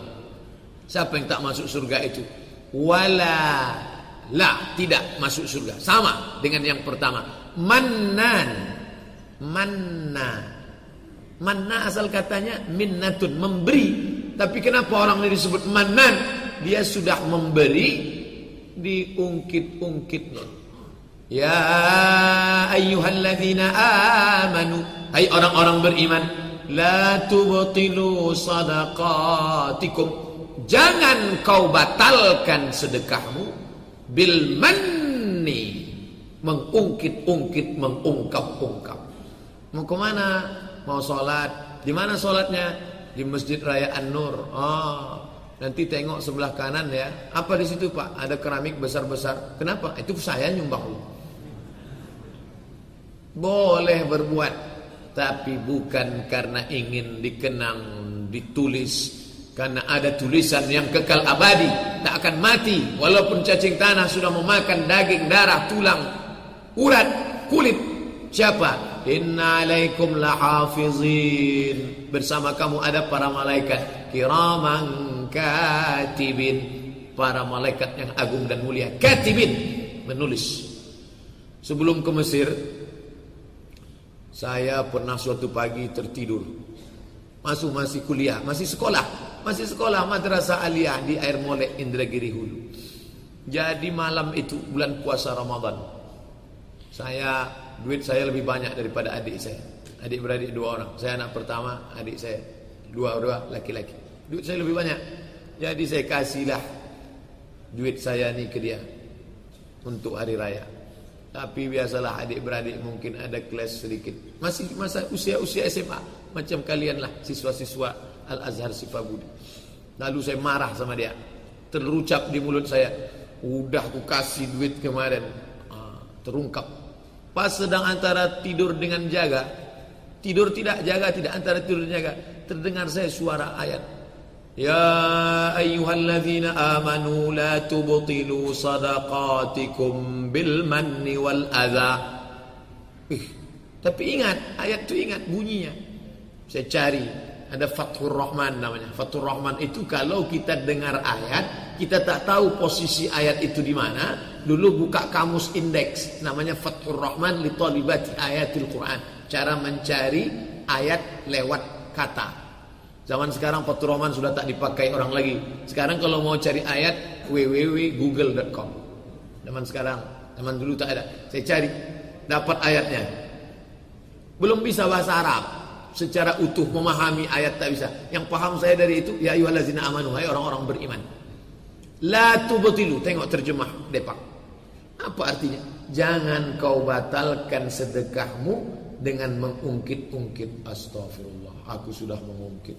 Speaker 2: siapa yang tak masuk surga itu? Wala La, tidak masuk surga. Sama dengan yang pertama. Mannan. Manna. Manna asal katanya minnatun memberi. Tapi kenapa orang ini disebut manan? Dia sudah memberi diungkit-ungkitnya. Ya ayyuhalladzina amanu Hai orang-orang beriman La tubtilu sadaqatikum Jangan kau batalkan sedekahmu Bil manni Mengungkit-ungkit Mengungkap-ungkap Mau ke mana? Mau sholat Di mana sholatnya? Di Masjid Raya An-Nur. Oh Nanti tengok sebelah kanan ya. Apa di situ pak? Ada keramik besar-besar. Kenapa? Itu saya nyumbang. Boleh berbuat tapi bukan karena ingin dikenang ditulis. Karena ada tulisan yang kekal abadi tak akan mati. Walaupun cacing tanah sudah memakan daging darah tulang urat kulit siapa inna alaikum lahafizin bersama kamu ada para malaikat kiraman katibin para malaikat yang agung dan mulia katibin menulis sebelum ke Mesir saya pernah suatu pagi tertidur. Masuk masih kuliah, masih sekolah, masih sekolah madrasah aliyah di Air Molek Indragiri Hulu. Jadi malam itu bulan puasa Ramadan. Saya duit saya lebih banyak daripada adik saya. Adik beradik dua orang. Saya anak pertama, adik saya dua-dua laki-laki. Duit saya lebih banyak. Jadi saya kasihlah duit saya ni ke dia untuk hari raya. Tapi biasalah adik-beradik mungkin ada kelas sedikit. Masih masa usia-usia SMA. Macam kalian lah siswa-siswa Al-Azhar Sifabudi. Lalu saya marah sama dia. Terucap di mulut saya. Udah aku kasih duit kemarin. Ah, terungkap. Pas sedang antara tidur dengan jaga. Tidur tidak jaga, tidak antara tidur dan jaga. Terdengar saya suara ayat. Ya ayyuhalladzina amanu la tubtilu sadaqatikum bil manni wal adha. Ih, tapi ingat, ayat itu ingat bunyinya. Saya cari, ada Fathur Rahman namanya. Fathur Rahman itu kalau kita dengar ayat, kita tak tahu posisi ayat itu di mana. Dulu buka kamus indeks, namanya Fathur Rahman li talibati ayatil Quran. Cara mencari ayat lewat kata. Zaman sekarang Fathur Rahman sudah tak dipakai orang lagi. Sekarang kalau mau cari ayat www.google.com. Zaman sekarang, zaman dulu tak ada. Saya cari, dapat ayatnya. Belum bisa bahasa Arab. Secara utuh memahami ayat tak bisa. Yang paham saya dari itu, ya ayyuhallazina amanu, hai orang-orang beriman. La tubtilu, tengok terjemah Depak. Apa artinya? Jangan kau batalkan sedekahmu dengan mengungkit-ungkit astagfirullah. Aku sudah mengungkit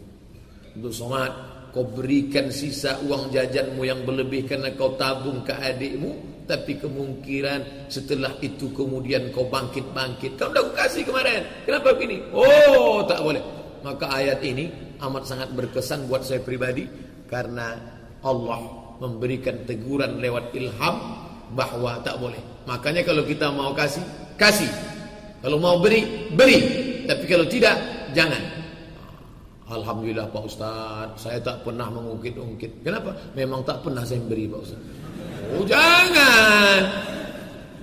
Speaker 2: untuk somat kau berikan sisa uang jajanmu yang berlebih karena kau tabung ke adikmu tapi kemungkinan setelah itu kemudian kau bangkit-bangkit kau dah kasih kemarin kenapa begini oh tak boleh maka ayat ini amat sangat berkesan buat saya pribadi karena Allah memberikan teguran lewat ilham bahwa tak boleh makanya kalau kita mau kasih kasih kalau mau beri beri tapi kalau tidak jangan Alhamdulillah Pak Ustaz, saya tak pernah mengungkit-ungkit. Kenapa? Memang tak pernah saya beri Pak Ustaz. Oh jangan.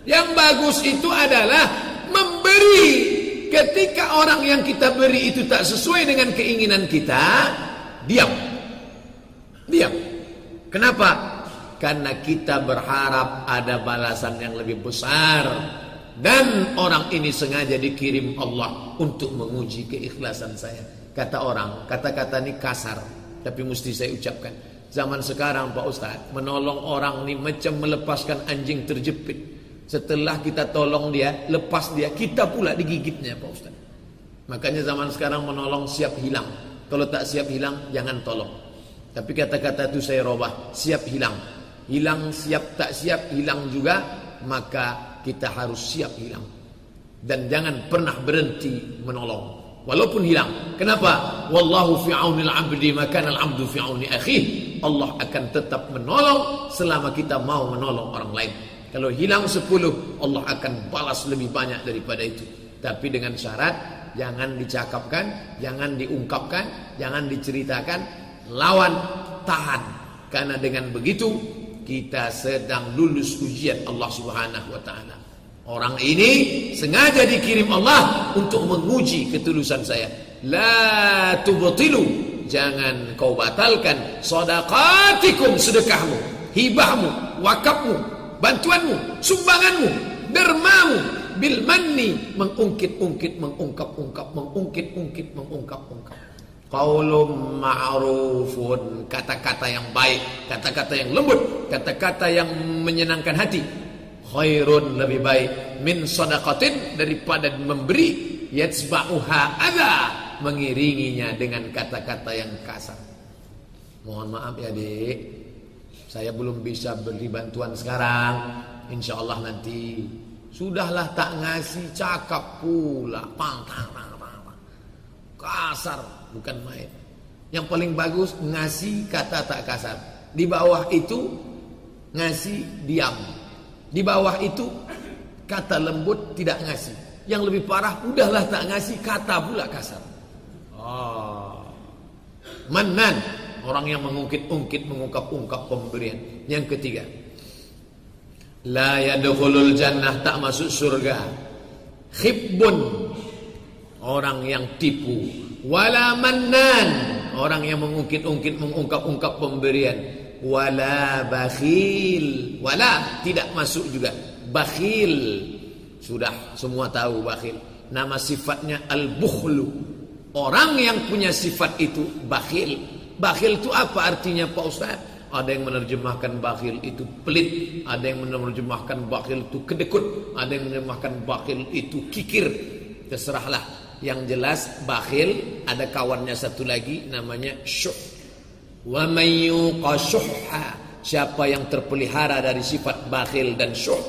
Speaker 2: Yang bagus itu adalah memberi. Ketika orang yang kita beri itu tak sesuai dengan keinginan kita, diam. Diam. Kenapa? Karena kita berharap ada balasan yang lebih besar. Dan orang ini sengaja dikirim Allah untuk menguji keikhlasan saya. Kata orang, kata-kata ini kasar, tapi mesti saya ucapkan. Zaman sekarang Pak Ustaz, menolong orang ini macam melepaskan anjing terjepit. Setelah kita tolong dia, lepas dia, kita pula digigitnya Pak Ustaz. Makanya zaman sekarang menolong siap hilang. Kalau tak siap hilang, jangan tolong. Tapi kata-kata itu saya robah, siap hilang. Hilang siap tak siap, hilang juga, maka kita harus siap hilang. Dan jangan pernah berhenti menolong. Walaupun hilang. Kenapa? Wallahu fi aunil 'abdi maka al-'abdu fi auni akhi. Allah akan tetap menolong selama kita mau menolong orang lain. Kalau hilang sepuluh, Allah akan balas lebih banyak daripada itu. Tapi dengan syarat jangan dicakapkan, jangan diungkapkan, jangan diceritakan, lawan tahan. Karena dengan begitu kita sedang lulus ujian Allah Subhanahu wa taala. Orang ini sengaja dikirim Allah untuk menguji ketulusan saya. La tubtilu. Jangan kau batalkan sadaqatikum sedekahmu, hibahmu, wakafmu, bantuanmu, sumbanganmu, dermamu bil manni mengungkit-ungkit, mengungkap-ungkap, mengungkit-ungkit, mengungkap-ungkap. Qaulun ma'rufun. Kata-kata yang baik Kata-kata yang lembut Kata-kata yang menyenangkan hati. Khairun lebih baik Min sadaqatin Daripada memberi. Yatsba'uha ada Mengiringinya dengan kata-kata yang kasar. Mohon maaf ya dek Saya belum bisa beri bantuan sekarang. Insya Allah nanti. Sudahlah tak ngasih cakap pula. Pantang Kasar bukan main. Yang paling bagus ngasih kata tak kasar. Di bawah itu ngasih diam. Di bawah itu kata lembut tidak ngasih. Yang lebih parah udahlah tak ngasih kata pula kasar. Oh. Manan orang yang mengungkit-ungkit mengungkap-ungkap pemberian. Yang ketiga, la yadkhulul jannah tak masuk surga. Khibbun orang yang tipu wala mannan. Orang yang mengungkit-ungkit mengungkap-ungkap pemberian. Wala bakhil. Wala tidak masuk juga. Bakhil. Sudah semua tahu bakhil. Nama sifatnya al-bukhlu. Orang yang punya sifat itu bakhil. Bakhil itu apa artinya Pak Ustaz? Ada yang menerjemahkan bakhil itu pelit, ada yang menerjemahkan bakhil itu kedekut, ada yang menerjemahkan bakhil itu kikir. Terserahlah yang jelas bakhil ada kawannya satu lagi namanya syuh. Wa mayyuqa Siapa yang terpelihara dari sifat bakhil dan syuh,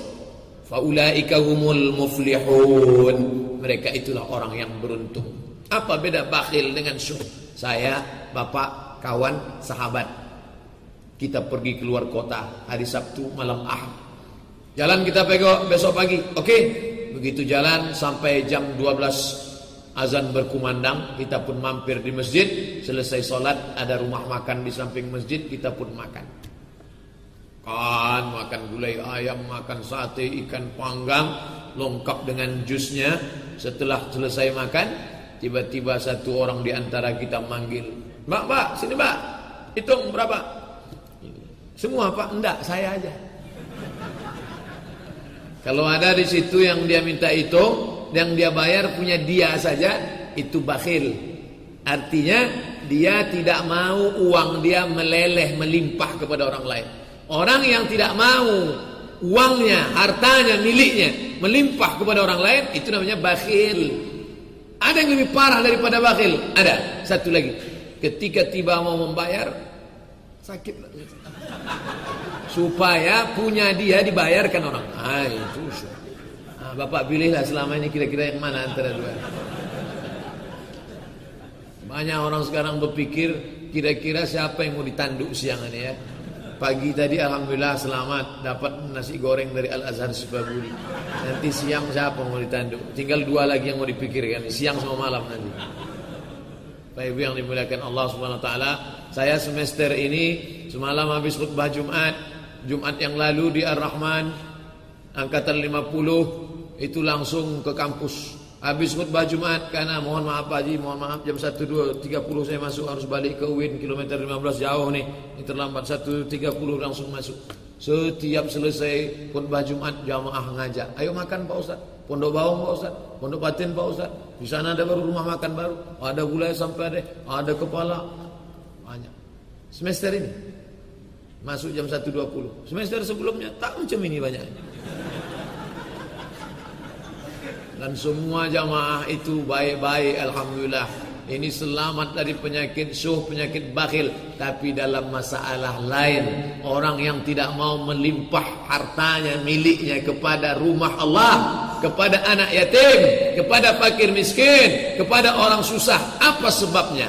Speaker 2: faulaika humul muflihun. Mereka itulah orang yang beruntung. Apa beda bakhil dengan syuh? Saya, bapak, kawan, sahabat. Kita pergi keluar kota hari Sabtu malam Ahad. Jalan kita besok pagi. Oke. Okay? Begitu jalan sampai jam 12 azan berkumandang kita pun mampir di masjid. Selesai sholat ada rumah makan di samping masjid kita pun makan. Kan makan gulai ayam makan sate ikan panggang lengkap dengan jusnya. Setelah selesai makan tiba-tiba satu orang di antara kita manggil mbak mbak sini mbak. Hitung berapa? Semua pak. Enggak saya aja. Kalau ada di situ yang dia minta hitung yang dia bayar punya dia saja itu bakhil. Artinya dia tidak mau uang dia meleleh melimpah kepada orang lain. Orang yang tidak mau uangnya, hartanya, miliknya melimpah kepada orang lain itu namanya bakhil. Ada yang lebih parah daripada bakhil? Ada. Satu lagi. Ketika tiba mau membayar sakit supaya punya dia dibayarkan orang. Ah, itu Bapak pilihlah selama ini kira-kira yang mana antara dua. Banyak orang sekarang berpikir kira-kira siapa yang mau ditanduk siang ini ya. Pagi tadi Alhamdulillah selamat dapat nasi goreng dari Al-Azhar Sukabumi. Nanti siang siapa mau ditanduk? Tinggal dua lagi yang mau dipikirkan. Siang sama malam nanti. Pak Ibu yang dimuliakan Allah Subhanahu wa taala, saya semester ini semalam habis khutbah Jumat, Jumat yang lalu di Ar-Rahman angkatan 50 itu langsung ke kampus. Habis khutbah Jumat karena mohon maaf Pak Haji, mohon maaf jam 1.30 saya masuk harus balik ke UIN kilometer 15 jauh nih. Ini terlambat 1.30 langsung masuk. Setiap selesai khutbah Jumat jamaah ngajak, "Ayo makan Pak Ustaz." Pondok Bawang Pak Ustaz, Pondok Patin Pak Ustaz. Di sana ada baru rumah makan baru, ada gulai sampai ada, ada kepala. Banyak. Semester ini masuk jam 1.20. Semester sebelumnya tak macam ini banyaknya. Dan semua jamaah itu baik-baik Alhamdulillah. Ini selamat dari penyakit suh, penyakit bakhil. Tapi dalam masalah lain Orang yang tidak mau melimpah hartanya, miliknya Kepada rumah Allah Kepada anak yatim Kepada fakir miskin Kepada orang susah Apa sebabnya?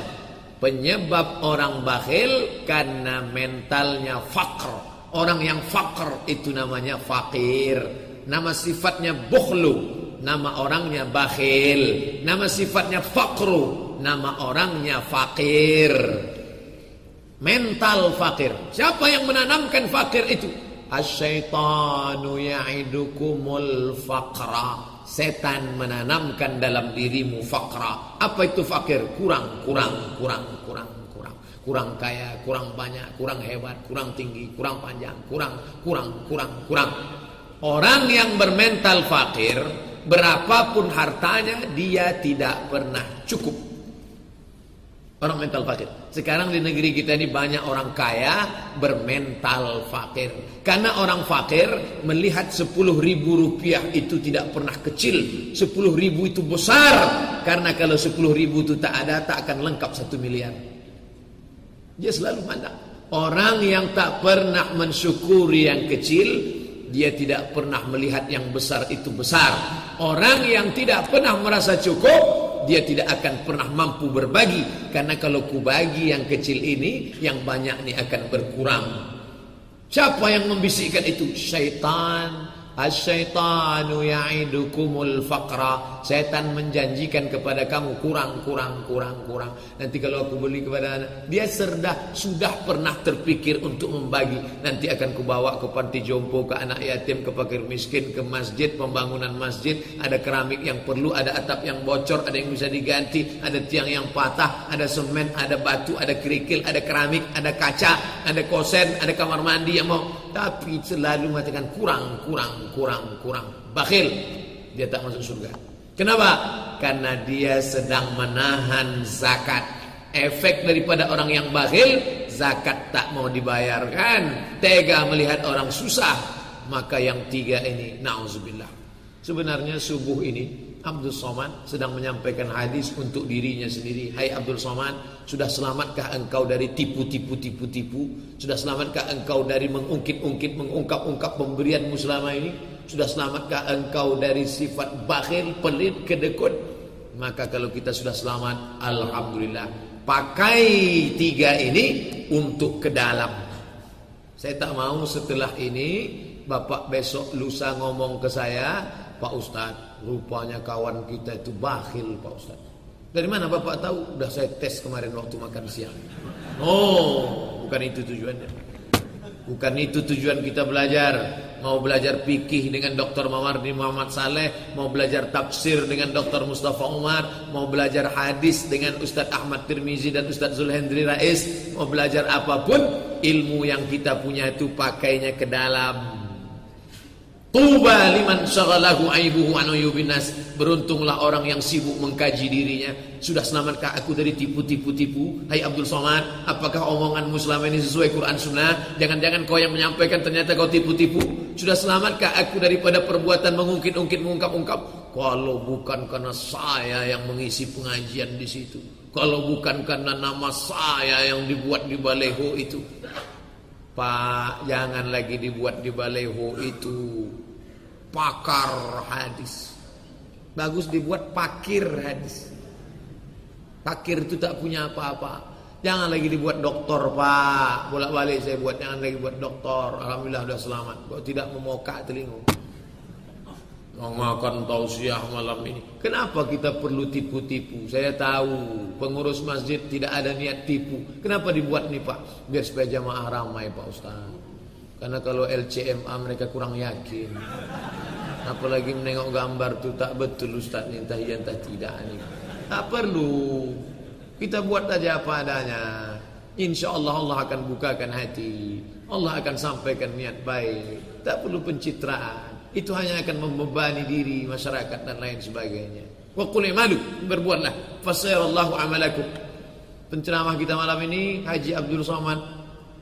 Speaker 2: Penyebab orang bakhil Karena mentalnya fakr. Orang yang fakr itu namanya fakir. Nama sifatnya bukhlu nama orangnya bakhil, nama sifatnya fakru, nama orangnya fakir. Mental fakir. Siapa yang menanamkan fakir itu? Asyaitanu ya'idukumul fakra. setan menanamkan dalam dirimu fakra. Apa itu fakir? Kurang, kurang, kurang, kurang, kurang. Kurang kaya, kurang banyak, kurang hebat, kurang tinggi, kurang panjang, kurang, kurang, kurang, kurang. Orang yang bermental fakir, berapapun hartanya, dia tidak pernah cukup. Orang mental fakir. Sekarang di negeri kita ini banyak orang kaya bermental fakir. Karena orang fakir melihat 10 ribu rupiah itu tidak pernah kecil. 10 ribu itu besar. Karena kalau 10 ribu itu tak ada tak akan lengkap satu miliar. Dia selalu mandang. Orang yang tak pernah mensyukuri yang kecil dia tidak pernah melihat yang besar itu besar. Orang yang tidak pernah merasa cukup dia tidak akan pernah mampu berbagi karena kalau ku bagi yang kecil ini yang banyak ini akan berkurang siapa yang membisikkan itu syaitan Asyaitanu ya'idukumul faqra. Setan menjanjikan kepada kamu kurang, kurang, kurang, kurang. Nanti kalau aku beli kepada anak, dia serdah sudah pernah terpikir untuk membagi. Nanti akan kubawa ke panti jompo, ke anak yatim, ke fakir miskin, ke masjid, pembangunan masjid. Ada keramik yang perlu, ada atap yang bocor, ada yang bisa diganti, ada tiang yang patah, ada semen, ada batu, ada kerikil, ada keramik, ada kaca, ada kosen, ada kamar mandi yang mau tapi selalu mengatakan kurang, kurang, kurang, kurang. Bakhil, dia tak masuk surga. Kenapa? Karena dia sedang menahan zakat. Efek daripada orang yang bakhil, zakat tak mau dibayarkan. Tega melihat orang susah. Maka yang tiga ini, na'udzubillah. Sebenarnya subuh ini Abdul Somad sedang menyampaikan hadis untuk dirinya sendiri. Hai Abdul Somad, sudah selamatkah engkau dari tipu-tipu tipu-tipu? Sudah selamatkah engkau dari mengungkit-ungkit, mengungkap-ungkap pemberianmu selama ini? Sudah selamatkah engkau dari sifat bakhil, pelit, kedekut? Maka kalau kita sudah selamat, alhamdulillah. Pakai tiga ini untuk ke dalam. Saya tak mau setelah ini Bapak besok lusa ngomong ke saya, Pak Ustadz Rupanya kawan kita itu bakhil Pak Ustaz. Dari mana Bapak tahu? Udah saya tes kemarin waktu makan siang. Oh, bukan itu tujuannya. Bukan itu tujuan kita belajar. Mau belajar fikih dengan Dr. Mawardi Muhammad Saleh, mau belajar tafsir dengan Dr. Mustafa Umar, mau belajar hadis dengan Ustadz Ahmad Tirmizi dan Ustadz Zulhendri Rais, mau belajar apa pun, ilmu yang kita punya itu pakainya ke dalam Tuba liman syaghalahu aibuhu an binas. Beruntunglah orang yang sibuk mengkaji dirinya. Sudah selamatkah aku dari tipu-tipu-tipu? Hai Abdul Somad, apakah omonganmu selama ini sesuai Quran Sunnah? Jangan-jangan kau yang menyampaikan ternyata kau tipu-tipu. Sudah selamatkah aku daripada perbuatan mengungkit-ungkit, mengungkap-ungkap? Kalau bukan karena saya yang mengisi pengajian di situ. Kalau bukan karena nama saya yang dibuat di baleho itu. Pak, jangan lagi dibuat di baleho itu pakar hadis. Bagus dibuat pakir hadis. Pakir itu tak punya apa-apa. Jangan lagi dibuat doktor pak. Bolak-balik saya buat. Jangan lagi buat doktor. Alhamdulillah sudah selamat. Kau tidak memokak telinga. Mengakan tausiah malam ini. Kenapa kita perlu tipu-tipu? Saya tahu pengurus masjid tidak ada niat tipu. Kenapa dibuat nih pak? Biar supaya jamaah ramai pak Ustaz. Karena kalau LCMA mereka kurang yakin. Apalagi menengok gambar tu tak betul Ustaz ni entah iya entah tidak ni. Tak perlu. Kita buat saja apa adanya. Insya Allah Allah akan bukakan hati. Allah akan sampaikan niat baik. Tak perlu pencitraan. Itu hanya akan membebani diri masyarakat dan lain sebagainya. Wa qul malu berbuatlah fasayarallahu amalakum. Penceramah kita malam ini Haji Abdul Somad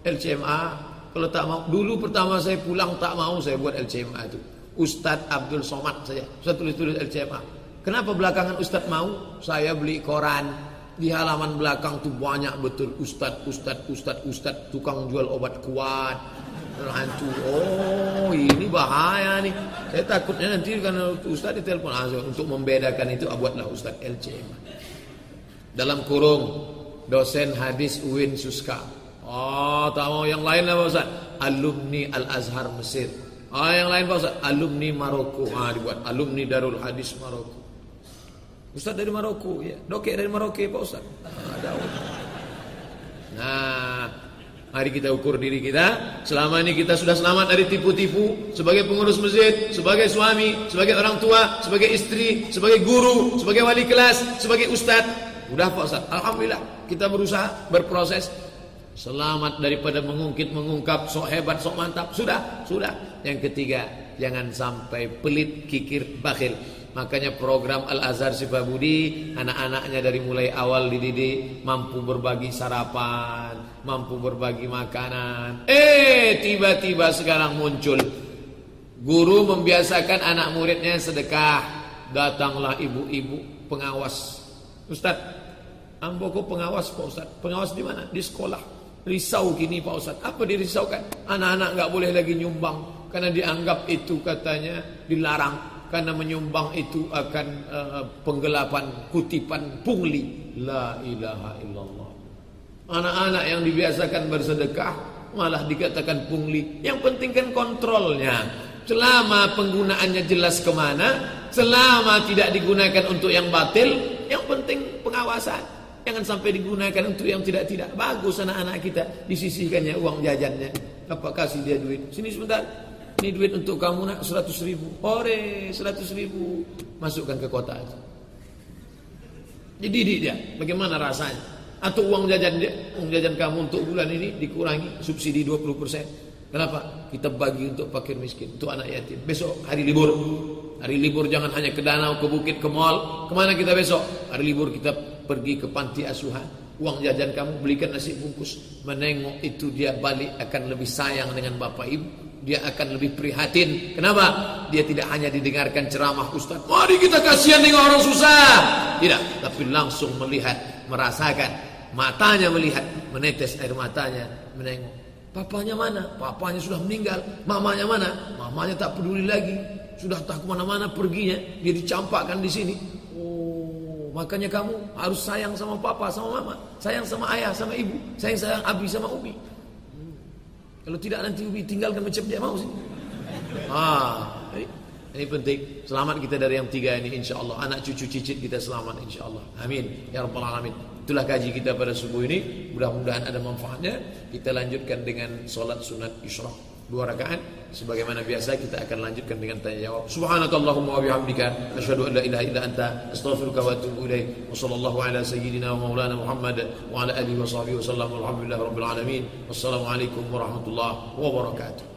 Speaker 2: LCMA kalau tak mau, dulu pertama saya pulang tak mau saya buat LCMA itu. Ustadz Abdul Somad saja. Saya tulis-tulis LCMA. Kenapa belakangan Ustadz mau? Saya beli koran. Di halaman belakang tuh banyak betul Ustadz, Ustadz, Ustadz, Ustadz. Tukang jual obat kuat. Hantu. Oh ini bahaya nih. Saya takutnya nanti karena Ustadz ditelepon. Ah, untuk membedakan itu buatlah Ustadz LCMA. Dalam kurung dosen hadis UIN Suska Oh, tak mau yang lain apa Ustaz? Alumni Al-Azhar Mesir. Ah, yang lain Pak Ustaz? Alumni Maroko. Ah, dibuat alumni Darul Hadis Maroko. Ustaz dari Maroko, ya. Dokek dari Maroko Pak Ustaz. Ah, ada. Nah, Mari kita ukur diri kita. Selama ini kita sudah selamat dari tipu-tipu sebagai pengurus masjid, sebagai suami, sebagai orang tua, sebagai istri, sebagai guru, sebagai wali kelas, sebagai ustadz. Udah Pak Ustaz. Alhamdulillah kita berusaha berproses selamat daripada mengungkit mengungkap sok hebat sok mantap. Sudah, sudah. Yang ketiga, jangan sampai pelit, kikir, bakhil. Makanya program Al-Azhar Sifabudi Anak-anaknya dari mulai awal dididik Mampu berbagi sarapan Mampu berbagi makanan. Eh tiba-tiba sekarang muncul. Guru membiasakan anak muridnya sedekah. Datanglah ibu-ibu pengawas. Ustaz Amboko pengawas Pak Ustaz. Pengawas di mana? Di sekolah. Risau kini Pak Ustaz. Apa dirisaukan? Anak-anak gak boleh lagi nyumbang Karena dianggap itu katanya dilarang karena menyumbang itu akan uh, penggelapan kutipan pungli. La ilaha illallah. Anak-anak yang dibiasakan bersedekah malah dikatakan pungli. Yang penting kan kontrolnya. Selama penggunaannya jelas ke mana selama tidak digunakan untuk yang batil yang penting pengawasan. Jangan sampai digunakan untuk yang tidak-tidak. Bagus anak-anak kita disisihkannya uang jajannya. Apa kasih dia duit? Sini sebentar ini duit untuk kamu nak 100 ribu. Ore 100 ribu. Masukkan ke kota aja. Jadi dia, bagaimana rasanya? Atau uang jajan dia, uang jajan kamu untuk bulan ini dikurangi subsidi 20%. Kenapa? Kita bagi untuk fakir miskin, untuk anak yatim. Besok hari libur. Hari libur jangan hanya ke danau, ke bukit, ke mall. Ke mana kita besok? Hari libur kita pergi ke panti asuhan. Uang jajan kamu belikan nasi bungkus. Menengok itu dia balik akan lebih sayang dengan bapak ibu dia akan lebih prihatin. Kenapa? Dia tidak hanya didengarkan ceramah Ustaz. Mari kita kasihan dengan orang susah. Tidak, tapi langsung melihat, merasakan. Matanya melihat, menetes air matanya, menengok. Papanya mana? Papanya sudah meninggal. Mamanya mana? Mamanya tak peduli lagi. Sudah tak ke mana-mana perginya. Dia dicampakkan di sini. Oh, makanya kamu harus sayang sama papa, sama mama. Sayang sama ayah, sama ibu. Sayang sayang abi sama umi. Kalau tidak nanti Ubi tinggalkan macam dia mau sih. Ah, ini penting. Selamat kita dari yang tiga ini insya Allah. Anak cucu cicit kita selamat insya Allah. Amin. Ya Rabbal Alamin. Itulah kaji kita pada subuh ini. Mudah-mudahan ada manfaatnya. Kita lanjutkan dengan solat sunat isyraq dua rakaat sebagaimana biasa kita akan lanjutkan dengan tanya jawab. Subhanakallahumma wa bihamdika asyhadu an la ilaha illa anta astaghfiruka wa atubu ilaik. Wa sallallahu ala sayyidina wa maulana muhammad wa ala alihi wa sahbihi wa sallam. Walhamdulillahi rabbil alamin. Wassalamu alaikum warahmatullahi wabarakatuh